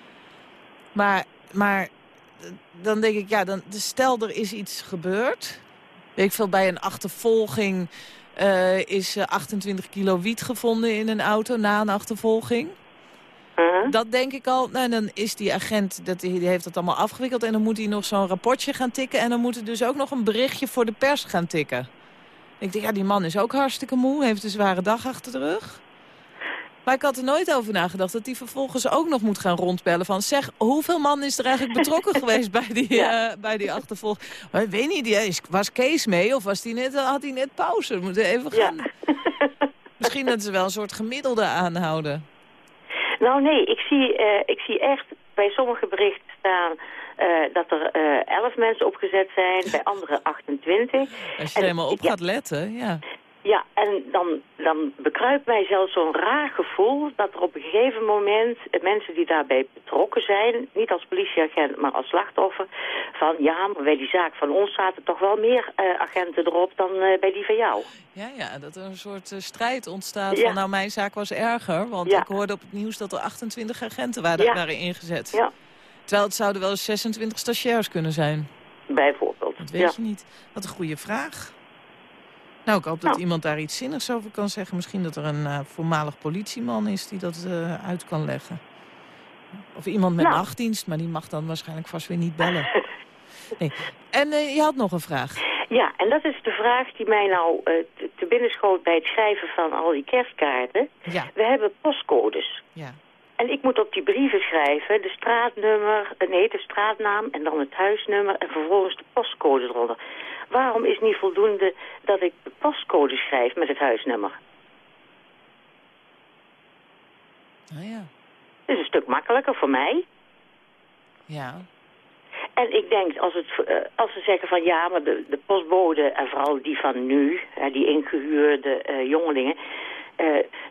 Maar, maar eh, dan denk ik, ja, dan, stel er is iets gebeurd. Weet ik veel, bij een achtervolging eh, is eh, 28 kilo wiet gevonden in een auto na een achtervolging. Mhm. Dat denk ik al. Nou, dan is die agent, dat, die heeft dat allemaal afgewikkeld. En dan moet hij nog zo'n rapportje gaan tikken. En dan moet er dus ook nog een berichtje voor de pers gaan tikken. Ik denk, ja, die man is ook hartstikke moe. Heeft een zware dag achter de rug. Maar ik had er nooit over nagedacht dat hij vervolgens ook nog moet gaan rondbellen. Van zeg, hoeveel man is er eigenlijk betrokken geweest bij die, Ja. eh, bij die achtervolging? Maar ik weet niet, die- was Kees mee of was die net, had hij net pauze? We moeten even Ja. gaan. Misschien dat ze wel een soort gemiddelde aanhouden. Nou nee, ik zie, eh, ik zie echt bij sommige berichten staan eh, dat er 11 mensen opgezet zijn, bij andere 28. Als je er helemaal op ja. gaat letten, ja. Ja, en dan, dan bekruipt mij zelfs zo'n raar gevoel dat er op een gegeven moment mensen die daarbij betrokken zijn, niet als politieagent, maar als slachtoffer, van ja, maar bij die zaak van ons zaten toch wel meer eh, agenten erop dan eh, bij die van jou. Ja, ja, dat er een soort eh, strijd ontstaat Ja. van nou mijn zaak was erger. Want Ja. ik hoorde op het nieuws dat er 28 agenten waren, Ja. waren ingezet. Ja, Terwijl het zouden wel eens 26 stagiairs kunnen zijn. bijvoorbeeld. Dat weet je niet. Wat een goede vraag. Nou, ik hoop dat Nou. iemand daar iets zinnigs over kan zeggen. Misschien dat er een eh, voormalig politieman is die dat eh, uit kan leggen. Of iemand met Nou. nachtdienst, maar die mag dan waarschijnlijk vast weer niet bellen. Nee. En eh, je had nog een vraag. Ja, en dat is de vraag die mij nou te, te binnen schoot bij het schrijven van al die kerstkaarten. Ja, We hebben postcodes. ja. En ik moet op die brieven schrijven de straatnummer, eh, nee, de straatnaam en dan het huisnummer en vervolgens de postcode eronder. Waarom is niet voldoende dat ik de postcode schrijf met het huisnummer? Ah ja. Dat is een stuk makkelijker voor mij. Ja. En ik denk, als, het, eh, als ze zeggen van ja, maar de, de postbode, en vooral die van nu, die ingehuurde eh, jongelingen,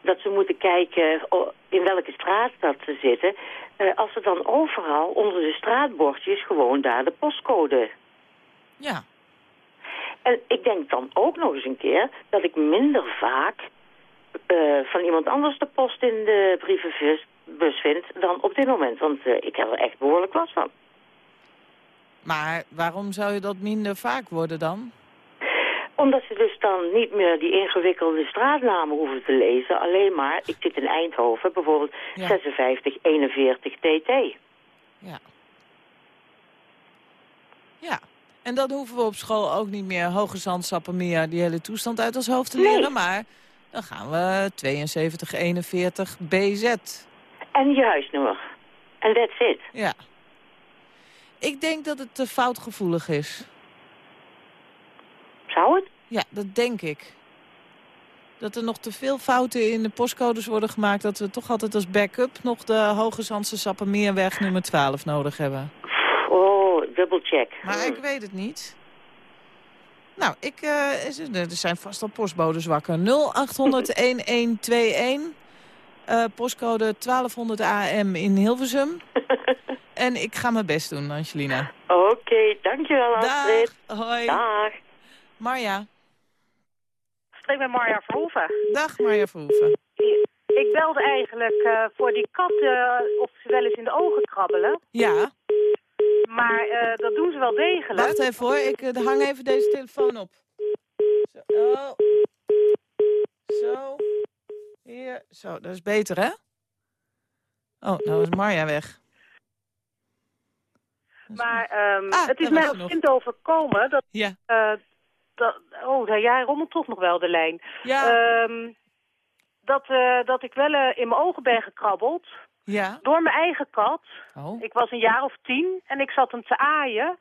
dat ze moeten kijken o- in welke straat dat ze zitten. eh, als ze dan overal onder de straatbordjes gewoon daar de postcode. Ja. En ik denk dan ook nog eens een keer dat ik minder vaak eh, van iemand anders de post in de brievenbus vind dan op dit moment. Want eh, ik heb er echt behoorlijk last van. Maar waarom zou je dat minder vaak worden dan? Omdat ze dus dan niet meer die ingewikkelde straatnamen hoeven te lezen. Alleen maar, ik zit in Eindhoven, bijvoorbeeld Ja. 5641 TT. Ja. Ja. En dan hoeven we op school ook niet meer Hoge Zand, Sappemeer... die hele toestand uit ons hoofd te leren. Maar dan gaan we 7241 BZ. En je huisnummer. En that's it. Ja. Ik denk dat het te foutgevoelig is. Zou het? Ja, dat denk ik. Dat er nog te veel fouten in de postcodes worden gemaakt... dat we toch altijd als backup nog de Hoge Zandse Sappemeerweg nummer 12 nodig hebben. Oh, dubbelcheck. Maar ik weet het niet. Nou, ik, is- er zijn vast al postbodes wakker. 0800-1121. eh, postcode 1200 AM in Hilversum. en ik ga mijn best doen, Angelina. Oké, dankjewel Astrid. Dag. Hoi. Dag. Marja. spreek met Marja Verhoeven. Dag Marja Verhoeven. Ik belde eigenlijk eh, voor die katten of ze wel eens in de ogen krabbelen. Ja, Maar eh, dat doen ze wel degelijk. wacht even hoor. Ik eh, hang even deze telefoon op. Zo. Oh. Zo. Hier. Zo, dat is beter hè? Oh, nou is Marja weg. Maar ehm, Ah, het is mij als kind overkomen dat... Ja. eh, dat oh, nou, jij rommelt toch nog wel de lijn. Ja. Ehm, dat, eh, dat ik wel eh, in mijn ogen ben gekrabbeld. Ja. Door mijn eigen kat. Oh. Ik was een jaar of tien en ik zat hem te aaien.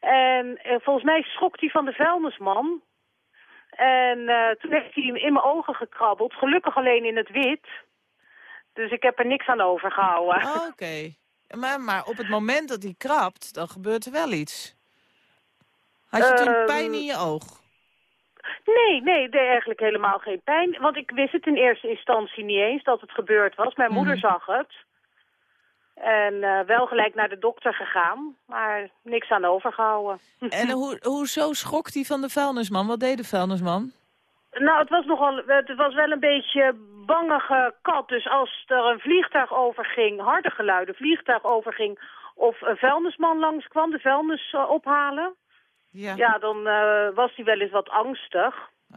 En eh, volgens mij schrok hij van de vuilnisman. En toen heeft hij hem in mijn ogen gekrabbeld. Gelukkig alleen in het wit. Dus ik heb er niks aan overgehouden. Oh, Oké. Maar, maar op het moment dat hij krabt, dan gebeurt er wel iets. Had je toen pijn in je oog? Nee, nee, nee, eigenlijk helemaal geen pijn. Want ik wist het in eerste instantie niet eens dat het gebeurd was. Mijn moeder Mhm. zag het. En eh, wel gelijk naar de dokter gegaan, maar niks aan overgehouden. En hoe, hoezo schrok hij van de vuilnisman? Wat deed de vuilnisman? Nou, het was nogal, het was wel een beetje bangige kat. Dus als er een vliegtuig overging, harde geluiden, vliegtuig overging... of een vuilnisman langskwam, de vuilnis eh, ophalen... Ja. ja, dan eh, was hij wel eens wat angstig.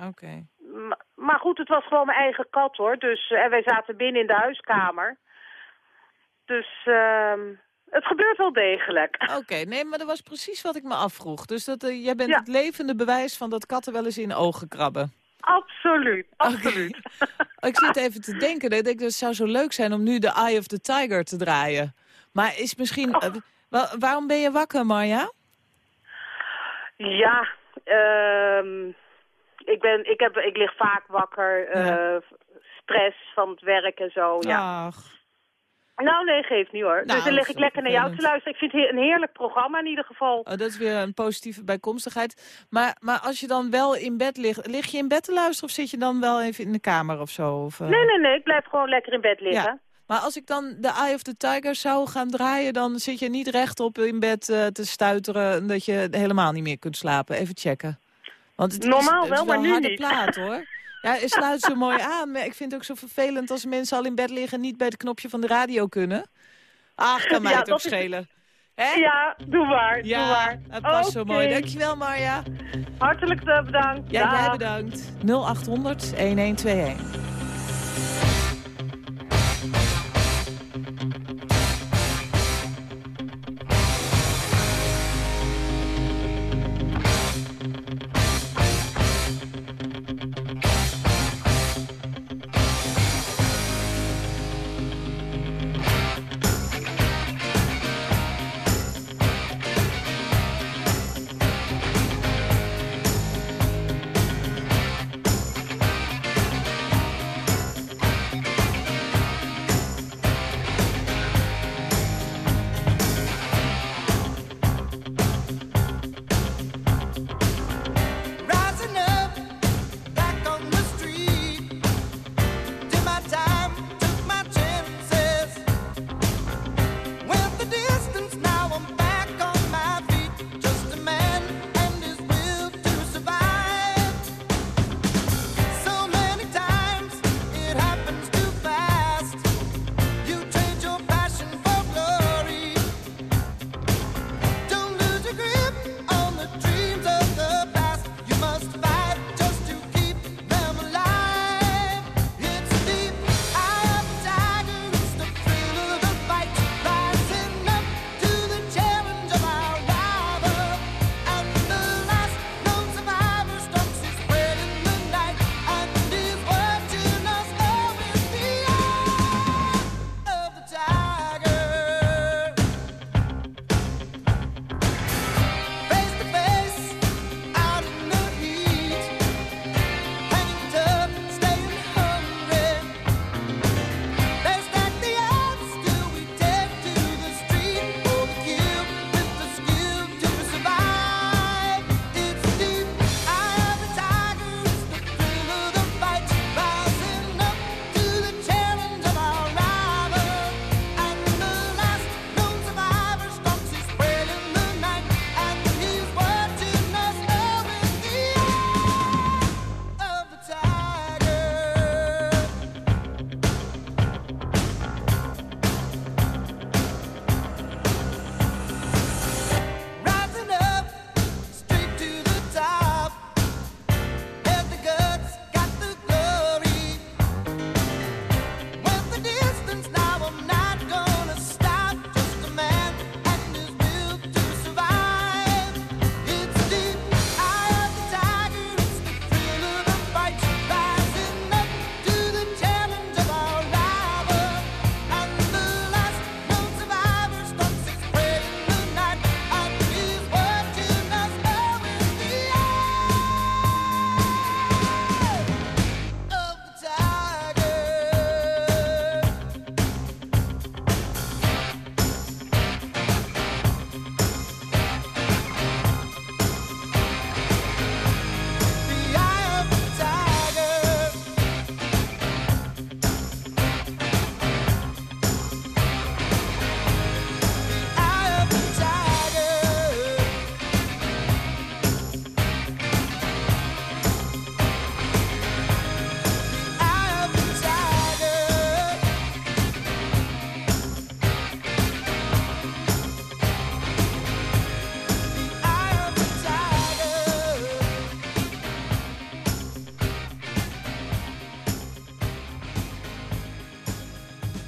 Oké. Ma- Maar goed, het was gewoon mijn eigen kat hoor. Dus, eh, en wij zaten binnen in de huiskamer. Dus ehm, het gebeurt wel degelijk. Oké, nee, maar dat was precies wat ik me afvroeg. Dus dat, eh, jij bent Ja. het levende bewijs van dat katten wel eens in ogen krabben. Absoluut, absoluut. Ik zit even te denken, dat ik denk, het zou zo leuk zijn om nu de Eye of the Tiger te draaien. Maar is misschien... Oh. wa- waarom ben je wakker, Marja? Ja, ehm, ik, ben, ik, heb, ik lig vaak wakker. eh, stress van het werk en zo, ja. Ach, Nou, nee, geeft niet hoor. Nou, dus dan lig ik lekker naar jou te luisteren. Ik vind het he- een heerlijk programma in ieder geval. oh, dat is weer een positieve bijkomstigheid. Maar, maar als je dan wel in bed ligt... Lig je in bed te luisteren of zit je dan wel even in de kamer of zo? Of, eh? Nee, nee, nee, ik blijf gewoon lekker in bed liggen. Ja. Maar als ik dan de Eye of the Tiger zou gaan draaien... dan zit je niet rechtop in bed eh, te stuiteren... dat je helemaal niet meer kunt slapen. Even checken. Want het Normaal is, het wel, is maar een nu harde niet. plaat, hoor. Ja, het sluit zo mooi aan. Maar ik vind het ook zo vervelend als mensen al in bed liggen... en niet bij het knopje van de radio kunnen. Ach, kan mij Ja, het ook is- schelen. Ja, doe maar, Ja, doe maar. het past zo mooi. Dankjewel, Marja. Hartelijk eh, bedankt. Ja, jij bedankt. 0800 1121.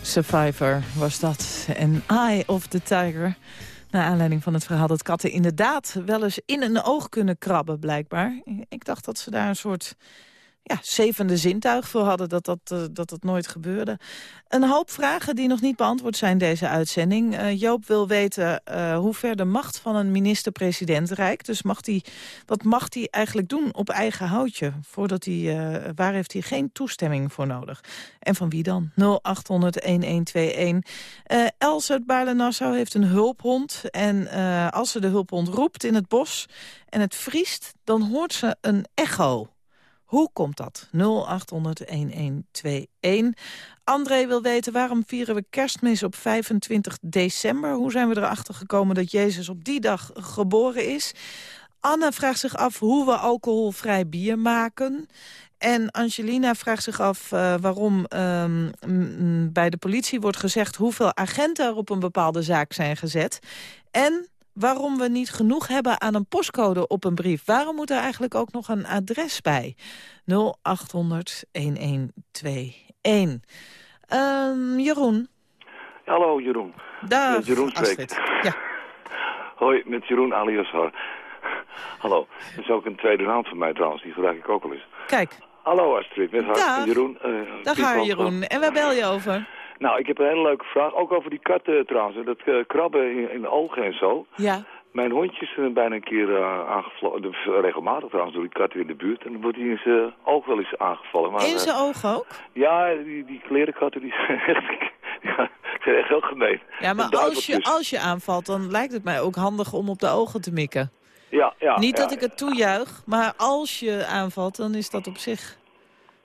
Survivor was dat. En Eye of the Tiger. Naar aanleiding van het verhaal dat katten inderdaad wel eens in een oog kunnen krabben, blijkbaar. Ik dacht dat ze daar een soort ja, zevende zintuig voor hadden dat dat, eh, dat dat nooit gebeurde. Een hoop vragen die nog niet beantwoord zijn deze uitzending. Eh, Joop wil weten eh, hoe ver de macht van een minister-president reikt. Dus mag die, wat mag hij eigenlijk doen op eigen houtje? Voordat hij, waar heeft hij geen toestemming voor nodig? En van wie dan? 0800-1121. Els uit Baarle-Nassau heeft een hulphond. En als ze de hulphond roept in het bos en het vriest... dan hoort ze een echo. Hoe komt dat? 0800-1121. André wil weten waarom vieren we kerstmis op 25 december? Hoe zijn we erachter gekomen dat Jezus op die dag geboren is? Anne vraagt zich af hoe we alcoholvrij bier maken. En Angelina vraagt zich af uh, waarom um, bij de politie wordt gezegd... hoeveel agenten er op een bepaalde zaak zijn gezet. En waarom we niet genoeg hebben aan een postcode op een brief. Waarom moet er eigenlijk ook nog een adres bij? 0800 1121. Um, Jeroen. Hallo Jeroen. Dag, met Jeroen spreekt. Ja. Hoi, met Jeroen alias Har. Hallo. Dat is ook een tweede naam van mij trouwens, die gebruik ik ook al eens. Kijk. Hallo Astrid, met Har. Jeroen. Uh, Dag Har, Jeroen. En waar bel je over? Nou, ik heb een hele leuke vraag. Ook over die katten trouwens. Dat uh, krabben in, in, de ogen en zo. Ja. Mijn hondje is bijna een keer uh, aangevlogen. Regelmatig trouwens door die katten in de buurt. En dan wordt hij in zijn oog wel eens aangevallen. Maar, in zijn uh, oog ook? Ja, die, die klerenkatten die zijn echt... Ja, zijn echt heel gemeen. Ja, maar als je, als je aanvalt, dan lijkt het mij ook handig om op de ogen te mikken. Ja, ja. Niet ja, dat ik het toejuich, maar als je aanvalt, dan is dat op zich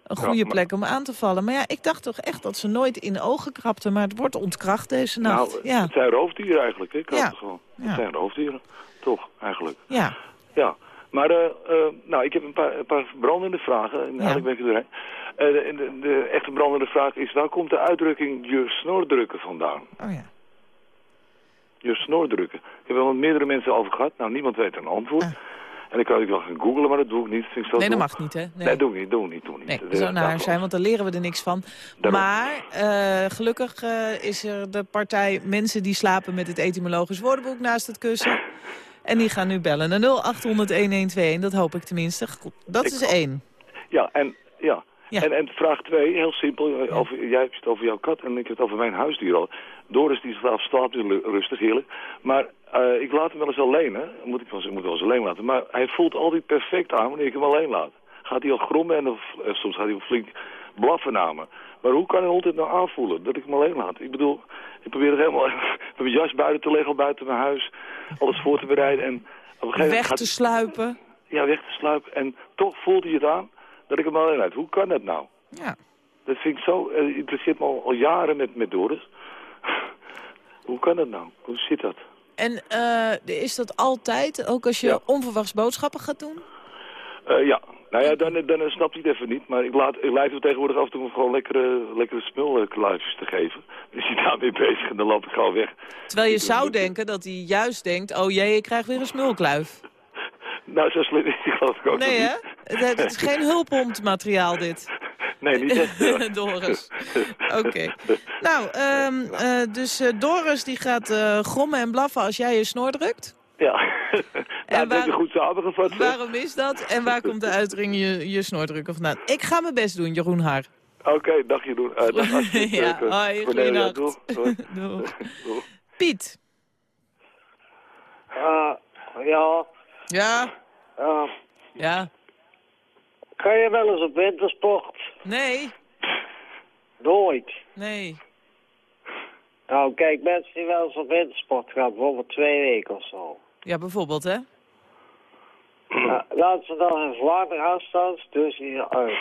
een goede ja, plek om aan te vallen. Maar ja, ik dacht toch echt dat ze nooit in ogen krapten. Maar het wordt ontkracht deze nacht. Nou, ja. het zijn roofdieren eigenlijk, hè? Ja. Gewoon. Het zijn roofdieren, toch, eigenlijk. Ja. Ja. Maar uh, uh, nou, ik heb een paar, een paar brandende vragen. En eigenlijk ben ik er doorheen. Uh, de, de, de, echte brandende vraag is, waar komt de uitdrukking je snordrukken vandaan? Oh ja. Je snordrukken. Ik heb er wel meerdere mensen over gehad. Nou, niemand weet een antwoord. Ah. En dan kan ik wel gaan googlen, maar dat doe ik niet. Ik zo nee, dat doen. mag niet, hè? Nee, nee doe ik niet, doe ik niet, doe ik niet. Nee, dat zou naar zijn, want daar leren we er niks van. Daarom. Maar uh, gelukkig uh, is er de partij mensen die slapen met het etymologisch woordenboek naast het kussen. En die gaan nu bellen naar 0800-1121, dat hoop ik tenminste. Goed, dat ik is één. Ja, en, ja. ja. En, en vraag twee, heel simpel. Over, jij hebt het over jouw kat en ik heb het over mijn huisdier al. Doris die slaapt rustig, heerlijk. Maar uh, ik laat hem wel eens alleen, hè. Moet ik, ik moet wel eens alleen laten. Maar hij voelt altijd perfect aan wanneer ik hem alleen laat. Gaat hij al grommen en of, uh, soms gaat hij flink blaffen naar me. Maar hoe kan hond het nou aanvoelen dat ik hem alleen laat? Ik bedoel, ik probeer het helemaal met mijn jas buiten te leggen, buiten mijn huis. Alles voor te bereiden en... Op een weg gaat... te sluipen. Ja, weg te sluipen. En toch voelt hij het aan dat ik hem alleen laat. Hoe kan dat nou? Ja. Dat vind ik zo... Uh, interesseert me al, al jaren met, met Doris. hoe kan dat nou? Hoe zit dat? En uh, is dat altijd, ook als je ja. onverwachts boodschappen gaat doen? Uh, ja, nou ja, dan, dan snapt hij het even niet. Maar ik, laat, ik leid hem tegenwoordig af en toe om gewoon lekkere, lekkere smulkluifjes te geven. Dan is hij daarmee bezig en dan loop ik gewoon weg. Terwijl je zou denken dat hij juist denkt, oh jee, ik krijg weer een smulkluif. nou, zo slim is hij geloof ik ook Nee hè? Het, het is geen hulphondmateriaal dit. Nee, niet echt. Doris. Oké. Okay. Nou, um, uh, dus uh, Doris die gaat uh, grommen en blaffen als jij je snor drukt? Ja, en dat heb je goed samengevat. Waarom is dat? En waar komt de uitdrukking je, je snor drukken vandaan? Ik ga mijn best doen, Jeroen Haar. Oké, okay, dag Jeroen. Uh, dag ja, hoi, goeienacht. Doeg. Doeg. Piet. ja. Ja. Ja. Ja. Ga je wel eens op wintersport? Nee. Nooit? Nee. Nou, kijk, mensen die wel eens op wintersport gaan, bijvoorbeeld twee weken of zo. Ja, bijvoorbeeld, hè? Nou, laten ze dan een vlakke afstand tussen je uit.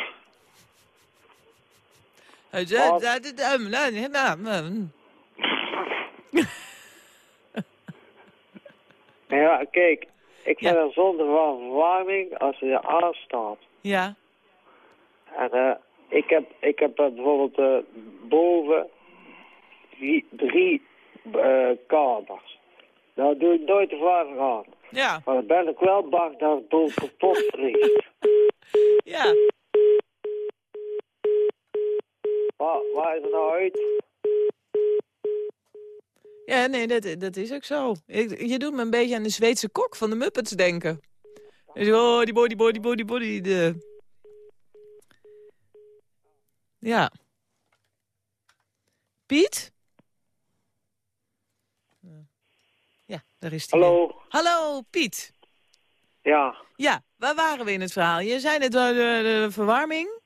Ja, kijk, ik vind ja. een zonde van verwarming als je aanstaat. Ja. En uh, ik heb, ik heb bijvoorbeeld uh, boven drie, drie kamers. Nou doe ik nooit te warm aan. Ja. Maar dan ben ik wel bang dat het boel kapot vliegt. Ja. Waar, waar is het nou uit? Ja, nee, dat, dat is ook zo. Ik- je doet me een beetje aan de Zweedse kok van de Muppets denken. Dus, oh, die body, body, body, body. De... Ja. Piet? Ja, daar is hij. Hallo. weer. Hallo, Piet. Ja, Ja, waar waren we in het verhaal? Je zei net de, de, de verwarming.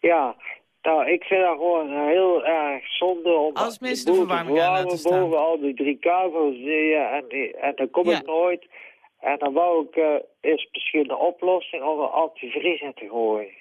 ja. Nou, ik vind dat gewoon heel erg zonde om Als mensen de verwarming aan laten staan. boven al die drie kabels. eh, en, en dan kom Ja. ik nooit. En dan wou ik eh is misschien de oplossing om er antivries in te gooien.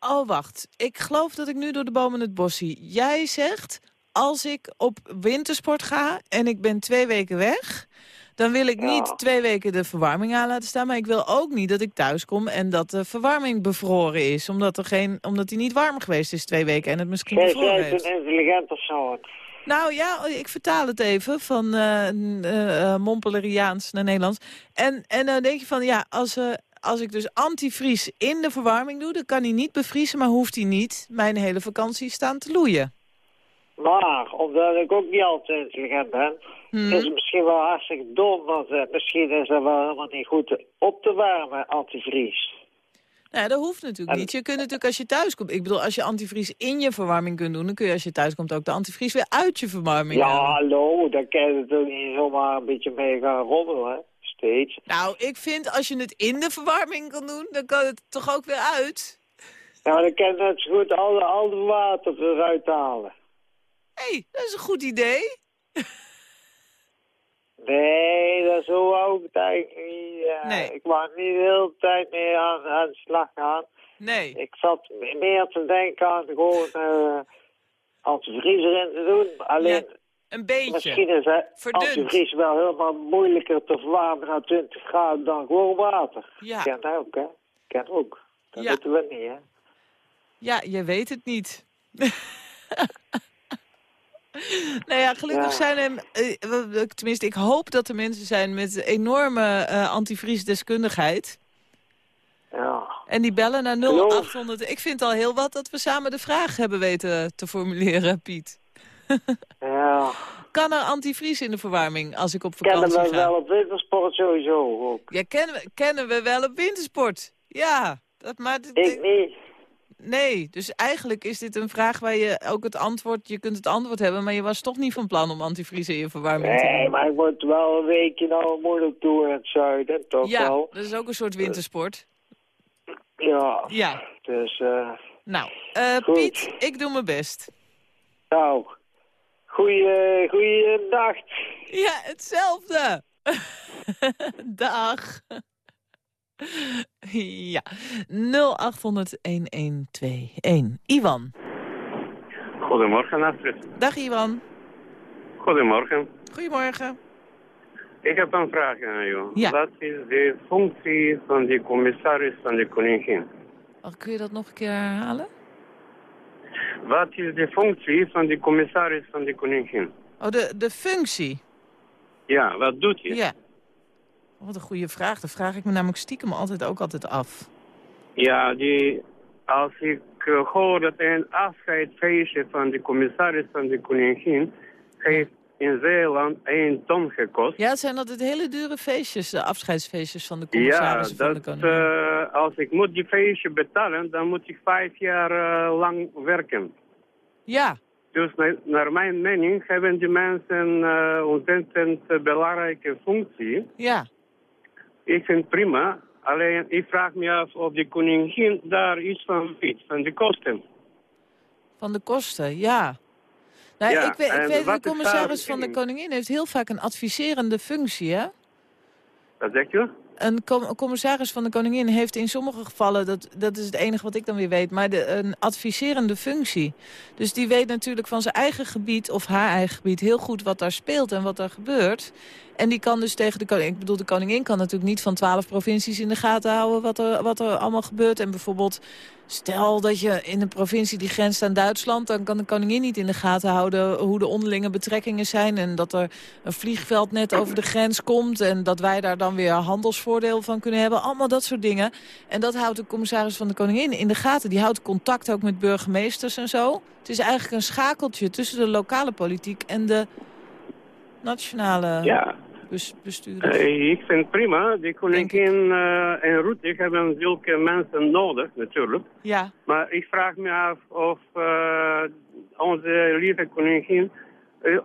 Oh, wacht. Ik geloof dat ik nu door de bomen het bos zie. Jij zegt, als ik op wintersport ga en ik ben twee weken weg... dan wil ik Ja. niet twee weken de verwarming aan laten staan... maar ik wil ook niet dat ik thuis kom en dat de verwarming bevroren is. Omdat, er geen, omdat die niet warm geweest is twee weken en het misschien Jij bevroren bent heeft. een intelligent persoon. Nou ja, ik vertaal het even van Montpelleriaans naar Nederlands. En, en dan denk je van, ja, als, als ik dus antivries in de verwarming doe... dan kan hij niet bevriezen, maar hoeft hij niet mijn hele vakantie staan te loeien. Maar, omdat ik ook niet altijd intelligent ben, Hmm. is het misschien wel hartstikke dom. Want eh, misschien is dat wel helemaal niet goed op te warmen, antivries. Nou, dat hoeft natuurlijk En- niet. Je kunt natuurlijk als je thuis komt... Ik bedoel, als je antivries in je verwarming kunt doen... dan kun je als je thuis komt ook de antivries weer uit je verwarming Ja, halen. hallo, dan kan je er niet zomaar een beetje mee gaan rommelen, hè, steeds. Nou, ik vind als je het in de verwarming kan doen... dan kan het toch ook weer uit? Nou, dan kan je net zo goed al, al het water eruit halen. Hé, hey, dat is een goed idee. Nee, dat zo ook eigenlijk niet. Nee. Ik wou niet de hele tijd mee aan, aan de slag gaan. Nee. Ik zat meer te denken aan gewoon eh antivries erin te doen. Alleen, Ja, een beetje. misschien is Verdund. antivries wel helemaal moeilijker te verwarmen naar 20 graden dan gewoon water. Ja. Ken dat ook, hè? Ken ook. Dat Ja. weten we niet, hè? Ja, je weet het niet. nou ja, gelukkig Ja. zijn er... eh, wel- tenminste, ik hoop dat er mensen zijn met enorme eh antivriesdeskundigheid. Ja. En die bellen naar Hallo. 0800. Ik vind al heel wat dat we samen de vraag hebben weten te formuleren, Piet. Ja. Kan er antivries in de verwarming als ik op Kennen vakantie we ga? wel op wintersport sowieso ook. Ja, kennen we, kennen we wel op wintersport. Ja, dat, maar... Ik niet. Nee, dus eigenlijk is dit een vraag waar je ook het antwoord... Je kunt het antwoord hebben, maar je was toch niet van plan om antivries in je verwarming te doen. Nee, maar ik moet wel een weekje nou moeilijk toe in het zuiden, toch ja, wel. dat is ook een soort wintersport. Ja. Ja. Dus, eh, Nou, eh. Piet, ik doe mijn best. nou, goeie, goeie nacht. Ja, hetzelfde. Dag. ja, 0800-1121. Iwan. Goedemorgen, Astrid. Dag Iwan. Goedemorgen. Goedemorgen. Ik heb een vraag aan jou. Ja. Wat is de functie van de commissaris van de koningin? Oh, kun je dat nog een keer herhalen? Wat is de functie van de commissaris van de koningin? Oh, de, de functie. Ja, wat doet hij? Ja. Wat een goede vraag. Dat vraag ik me namelijk stiekem altijd ook altijd af. Ja, die, als ik eh, hoor dat een afscheidsfeestje van de commissaris van de koningin heeft in Zeeland één ton gekost. Ja, het zijn altijd hele dure feestjes, de afscheidsfeestjes van de Ja, commissarissen van de dat, koningin. eh, als ik moet die feestje betalen, dan moet ik vijf jaar eh, lang werken. Ja, Dus naar, naar mijn mening hebben die mensen eh ontzettend belangrijke functie. ja. Ik vind prima. Alleen ik vraag me af of de koningin daar iets van weet, van de kosten. Van de kosten, ja. Nou, Ja, ik weet, ik weet de is commissaris van de koningin heeft heel vaak een adviserende functie, hè? Wat zegt u? Een com- commissaris van de koningin heeft in sommige gevallen, dat, dat is het enige wat ik dan weer weet, maar de, een adviserende functie. Dus die weet natuurlijk van zijn eigen gebied of haar eigen gebied heel goed wat daar speelt en wat daar gebeurt. En die kan dus tegen de koningin, ik bedoel de koningin kan natuurlijk niet van twaalf provincies in de gaten houden wat er, wat er allemaal gebeurt. En bijvoorbeeld, stel dat je in een provincie die grenst aan Duitsland, dan kan de koningin niet in de gaten houden hoe de onderlinge betrekkingen zijn. En dat er een vliegveld net over de grens komt en dat wij daar dan weer handelsvoordeel van kunnen hebben. Allemaal dat soort dingen. En dat houdt de commissaris van de koningin in de gaten. Die houdt contact ook met burgemeesters en zo. Het is eigenlijk een schakeltje tussen de lokale politiek en de nationale Ja. Bes bestuurders? Eh, ik vind het prima. Die koningin eh, en Rutte hebben zulke mensen nodig, natuurlijk. Ja. Maar ik vraag me af of eh, onze lieve koningin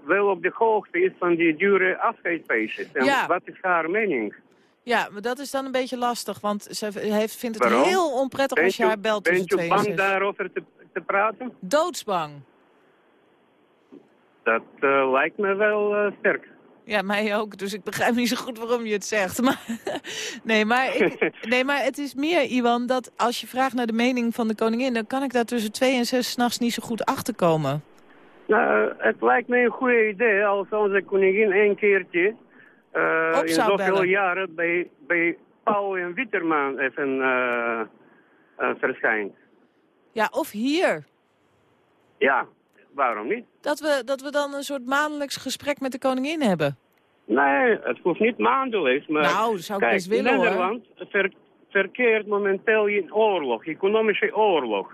wel op de hoogte is van die dure afscheidsfeestjes. En Ja. wat is haar mening? Ja, maar dat is dan een beetje lastig, want ze heeft, vindt het Waarom? heel onprettig Bent als je haar belt tussen Bent u twee en bang zes. daarover te, te praten? Doodsbang. Dat lijkt me wel sterk. Ja, mij ook. Dus ik begrijp niet zo goed waarom je het zegt. Maar, nee, maar ik, nee, maar het is meer, Iwan, dat als je vraagt naar de mening van de koningin... dan kan ik daar tussen twee en zes s'nachts niet zo goed achter komen. Nou, het lijkt me een goed idee als onze koningin een keertje... Op in zoveel bellen. jaren bij, bij Pauw en Witterman even eh, eh, verschijnt. Ja, of hier. Ja, waarom niet? Dat we, dat we dan een soort maandelijks gesprek met de koningin hebben. Nee, het hoeft niet maandelijks, maar... Nou, dat zou ik kijk, best willen, hoor. Nederland ver- verkeert momenteel in oorlog, economische oorlog.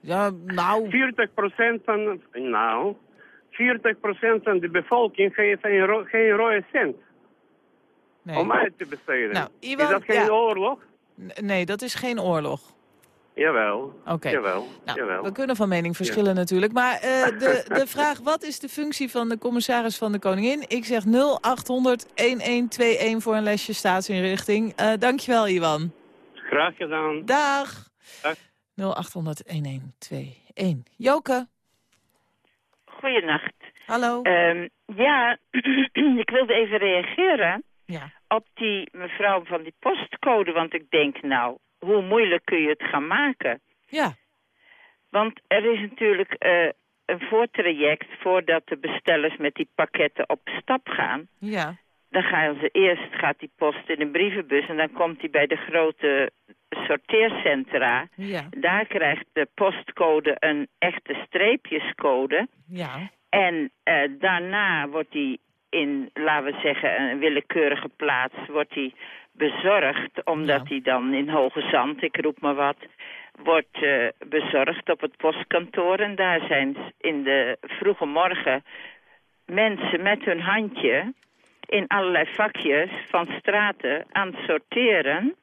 Ja, nou... 40% van... Nou... 40% van de bevolking geeft geen, ro geen rode cent Nee. om uit te besteden. Nou, Iwan, is dat geen ja. oorlog? Nee, dat is geen oorlog. Jawel. Oké. Jawel. Nou, Jawel. we kunnen van mening verschillen natuurlijk. Maar eh, de, de vraag, wat is de functie van de commissaris van de koningin? Ik zeg 0800-1121 voor een lesje staatsinrichting. Eh dankjewel, Iwan. Graag gedaan. Dag. Dag. 0800-1121. Joke. Goedenacht. Hallo. Ehm, ja, ik wilde even reageren Ja. op die mevrouw van die postcode. Want ik denk, nou, hoe moeilijk kun je het gaan maken? Ja. Want er is natuurlijk eh, een voortraject voordat de bestellers met die pakketten op stap gaan. Ja. Dan gaan ze eerst, gaat die post in een brievenbus en dan komt die bij de grote sorteercentra. Ja. Daar krijgt de postcode een echte streepjescode. Ja. En eh, daarna wordt die in, laten we zeggen, een willekeurige plaats, wordt die bezorgd, omdat die dan in Hoge Zand, ik roep maar wat, wordt eh, bezorgd op het postkantoor. En daar zijn in de vroege morgen mensen met hun handje in allerlei vakjes van straten aan het sorteren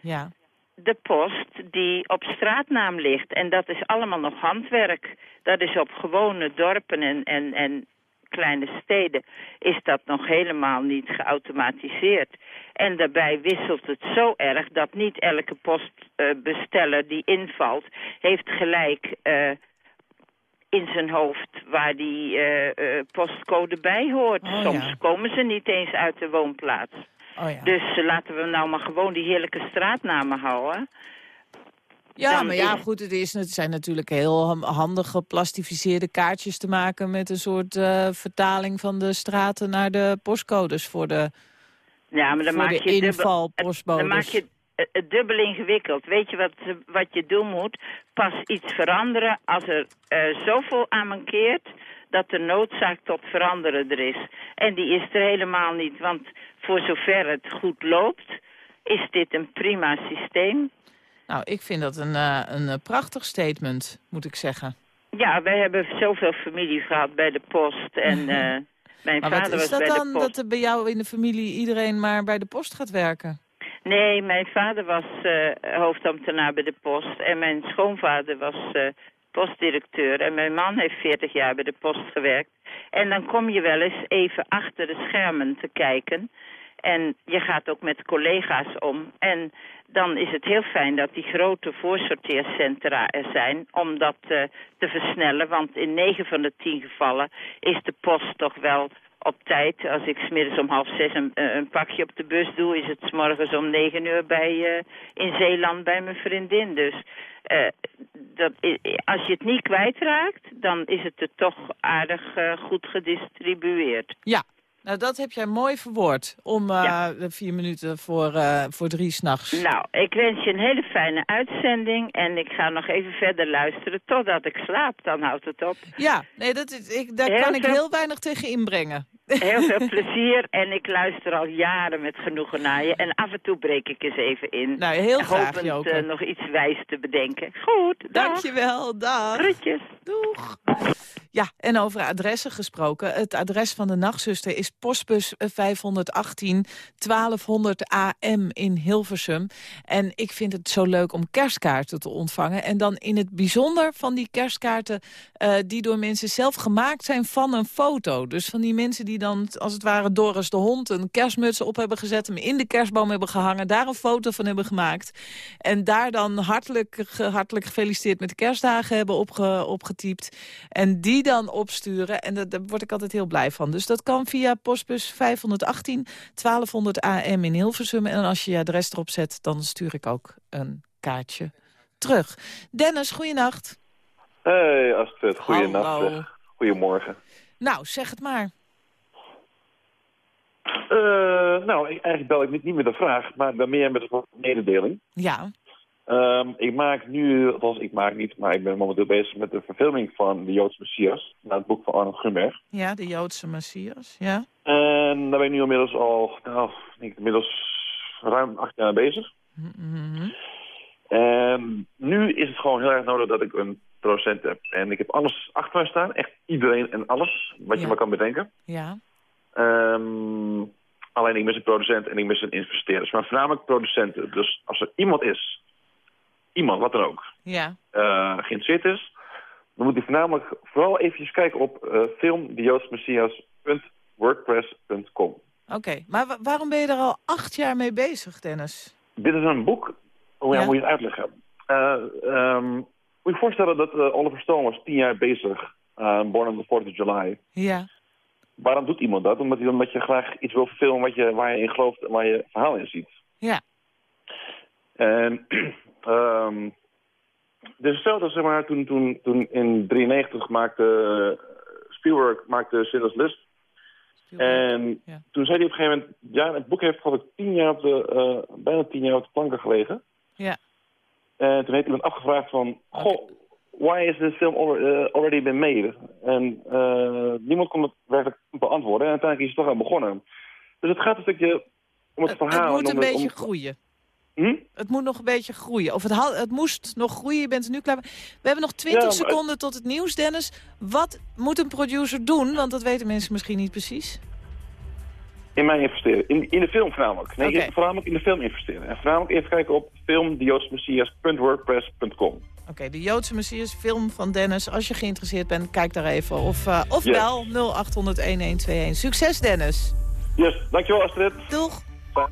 Ja. de post die op straatnaam ligt. En dat is allemaal nog handwerk. Dat is op gewone dorpen en, en, en kleine steden is dat nog helemaal niet geautomatiseerd. En daarbij wisselt het zo erg dat niet elke postbesteller die invalt... heeft gelijk eh, in zijn hoofd waar die eh, eh, postcode bij hoort. Oh, Soms ja. komen ze niet eens uit de woonplaats. Oh ja. Dus eh, laten we nou maar gewoon die heerlijke straatnamen houden. Ja, Dan maar ja, goed, het, is, het zijn natuurlijk heel ham- handig geplastificeerde kaartjes te maken... met een soort eh, vertaling van de straten naar de postcodes voor de, Ja, maar dan maak de je dubbel- Dan maak je het- dubbel ingewikkeld. Weet je wat, wat je doen moet? Pas iets veranderen als er eh, zoveel aan mankeert dat de noodzaak tot veranderen er is. En die is er helemaal niet, want voor zover het goed loopt, is dit een prima systeem. Nou, ik vind dat een, eh, een eh, prachtig statement, moet ik zeggen. Ja, wij hebben zoveel familie gehad bij de post en mijn Maar vader wat is was bij dat de dan, post. dat er bij jou in de familie iedereen maar bij de post gaat werken? Nee, mijn vader was eh, hoofdambtenaar bij de post en mijn schoonvader was eh, postdirecteur. En mijn man heeft 40 jaar bij de post gewerkt. En dan kom je wel eens even achter de schermen te kijken. En je gaat ook met collega's om. En dan is het heel fijn dat die grote voorsorteercentra er zijn om dat eh, te versnellen. Want in 9 van de 10 gevallen is de post toch wel op tijd. Als ik smiddags om half zes een, eh, een pakje op de bus doe, is het 's morgens om negen uur bij, eh, in Zeeland bij mijn vriendin. Dus eh, dat, als je het niet kwijtraakt, dan is het er toch aardig goed gedistribueerd. Ja, nou dat heb jij mooi verwoord. Om eh, de vier minuten voor, eh, voor drie s'nachts. Nou, ik wens je een hele fijne uitzending en ik ga nog even verder luisteren totdat ik slaap. Dan houdt het op. Ja, nee, dat is, ik, daar Heel kan ik heel weinig tegen inbrengen. Heel veel plezier en ik luister al jaren met genoegen naar je. En af en toe breek ik eens even in. Nou, heel graag, Hopend eh, nog iets wijs te bedenken. Goed, dag. Dankjewel, dag. Groetjes. Doeg. Ja, en over adressen gesproken. Het adres van de nachtzuster is postbus 518 1200 AM in Hilversum. En ik vind het zo leuk om kerstkaarten te ontvangen. En dan in het bijzonder van die kerstkaarten... Uh, die door mensen zelf gemaakt zijn van een foto. Dus van die mensen die dan, als het ware Doris de hond... een kerstmuts op hebben gezet, hem in de kerstboom hebben gehangen... daar een foto van hebben gemaakt. En daar dan hartelijk, hartelijk gefeliciteerd met de kerstdagen hebben opge, opgetypt. En die dan opsturen. En daar word ik altijd heel blij van. Dus dat kan via postbus 518 1200 AM in Hilversum. En als je je adres erop zet, dan stuur ik ook een kaartje terug. Dennis, goeienacht. Hey Astrid, goeienacht. Goedemorgen. Nou, zeg het maar. Uh, nou, eigenlijk bel ik niet, niet met een vraag, maar meer met een mededeling. Ja. Um, ik maak nu, althans ik maak niet, maar ik ben momenteel bezig met de verfilming van de Joodse Messias. Naar het boek van Arnold Grunberg. Ja, de Joodse Messias, ja. En daar ben ik nu inmiddels al, nou, ik inmiddels ruim acht jaar bezig. Mm En nu is het gewoon heel erg nodig dat ik een producent heb. En ik heb alles achter mij staan, echt iedereen en alles, wat je maar kan bedenken. Ja. Um, alleen ik mis een producent en ik mis een investeerders. Maar voornamelijk producenten. Dus als er iemand is iemand, wat dan ook, ja. uh, geïnteresseerd is, dan moet hij voornamelijk vooral eventjes kijken op uh, filmdejoodsmessias.wordpress.com. Oké, maar waarom ben je er al acht jaar mee bezig, Dennis? Dit is een boek, hoe ja. moet je het uitleggen? Uh, um, moet je je voorstellen dat uh, Oliver Stone was tien jaar bezig, born on the 4th of July. Ja. Waarom doet iemand dat? Omdat, hij, omdat je graag iets wil filmen wat je, waar je in gelooft en waar je verhaal in ziet. Ja. En Um, dus hetzelfde, zeg maar, toen, toen, toen in 93 maakte uh, Spielberg maakte Schindler's List. En ja. toen zei hij op een gegeven moment, ja, het boek heeft geloof ik tien jaar op de, uh, bijna tien jaar op de planken gelegen. Ja. En toen heeft iemand afgevraagd van, goh, why is this film uh, already been made? En uh, niemand kon het werkelijk beantwoorden. En uiteindelijk is het toch aan begonnen. Dus het gaat een stukje om het, het verhaal. Het moet een om, beetje om, groeien. Hm? Het moet nog een beetje groeien. Of het, had, het moest nog groeien, je bent er nu klaar. We hebben nog 20 Ja, maar- seconden tot het nieuws, Dennis. Wat moet een producer doen? Want dat weten mensen misschien niet precies. In mij investeren. In, in de film voornamelijk. Nee, Oké. voornamelijk in de film investeren. En voornamelijk even kijken op filmdioosmessias.wordpress.com. Oké, de Joodse Messias, film van Dennis. Als je geïnteresseerd bent, kijk daar even. Of, eh of Yes. bel 0800 1121. Succes, Dennis. Yes, dankjewel Astrid. Doeg. Bye.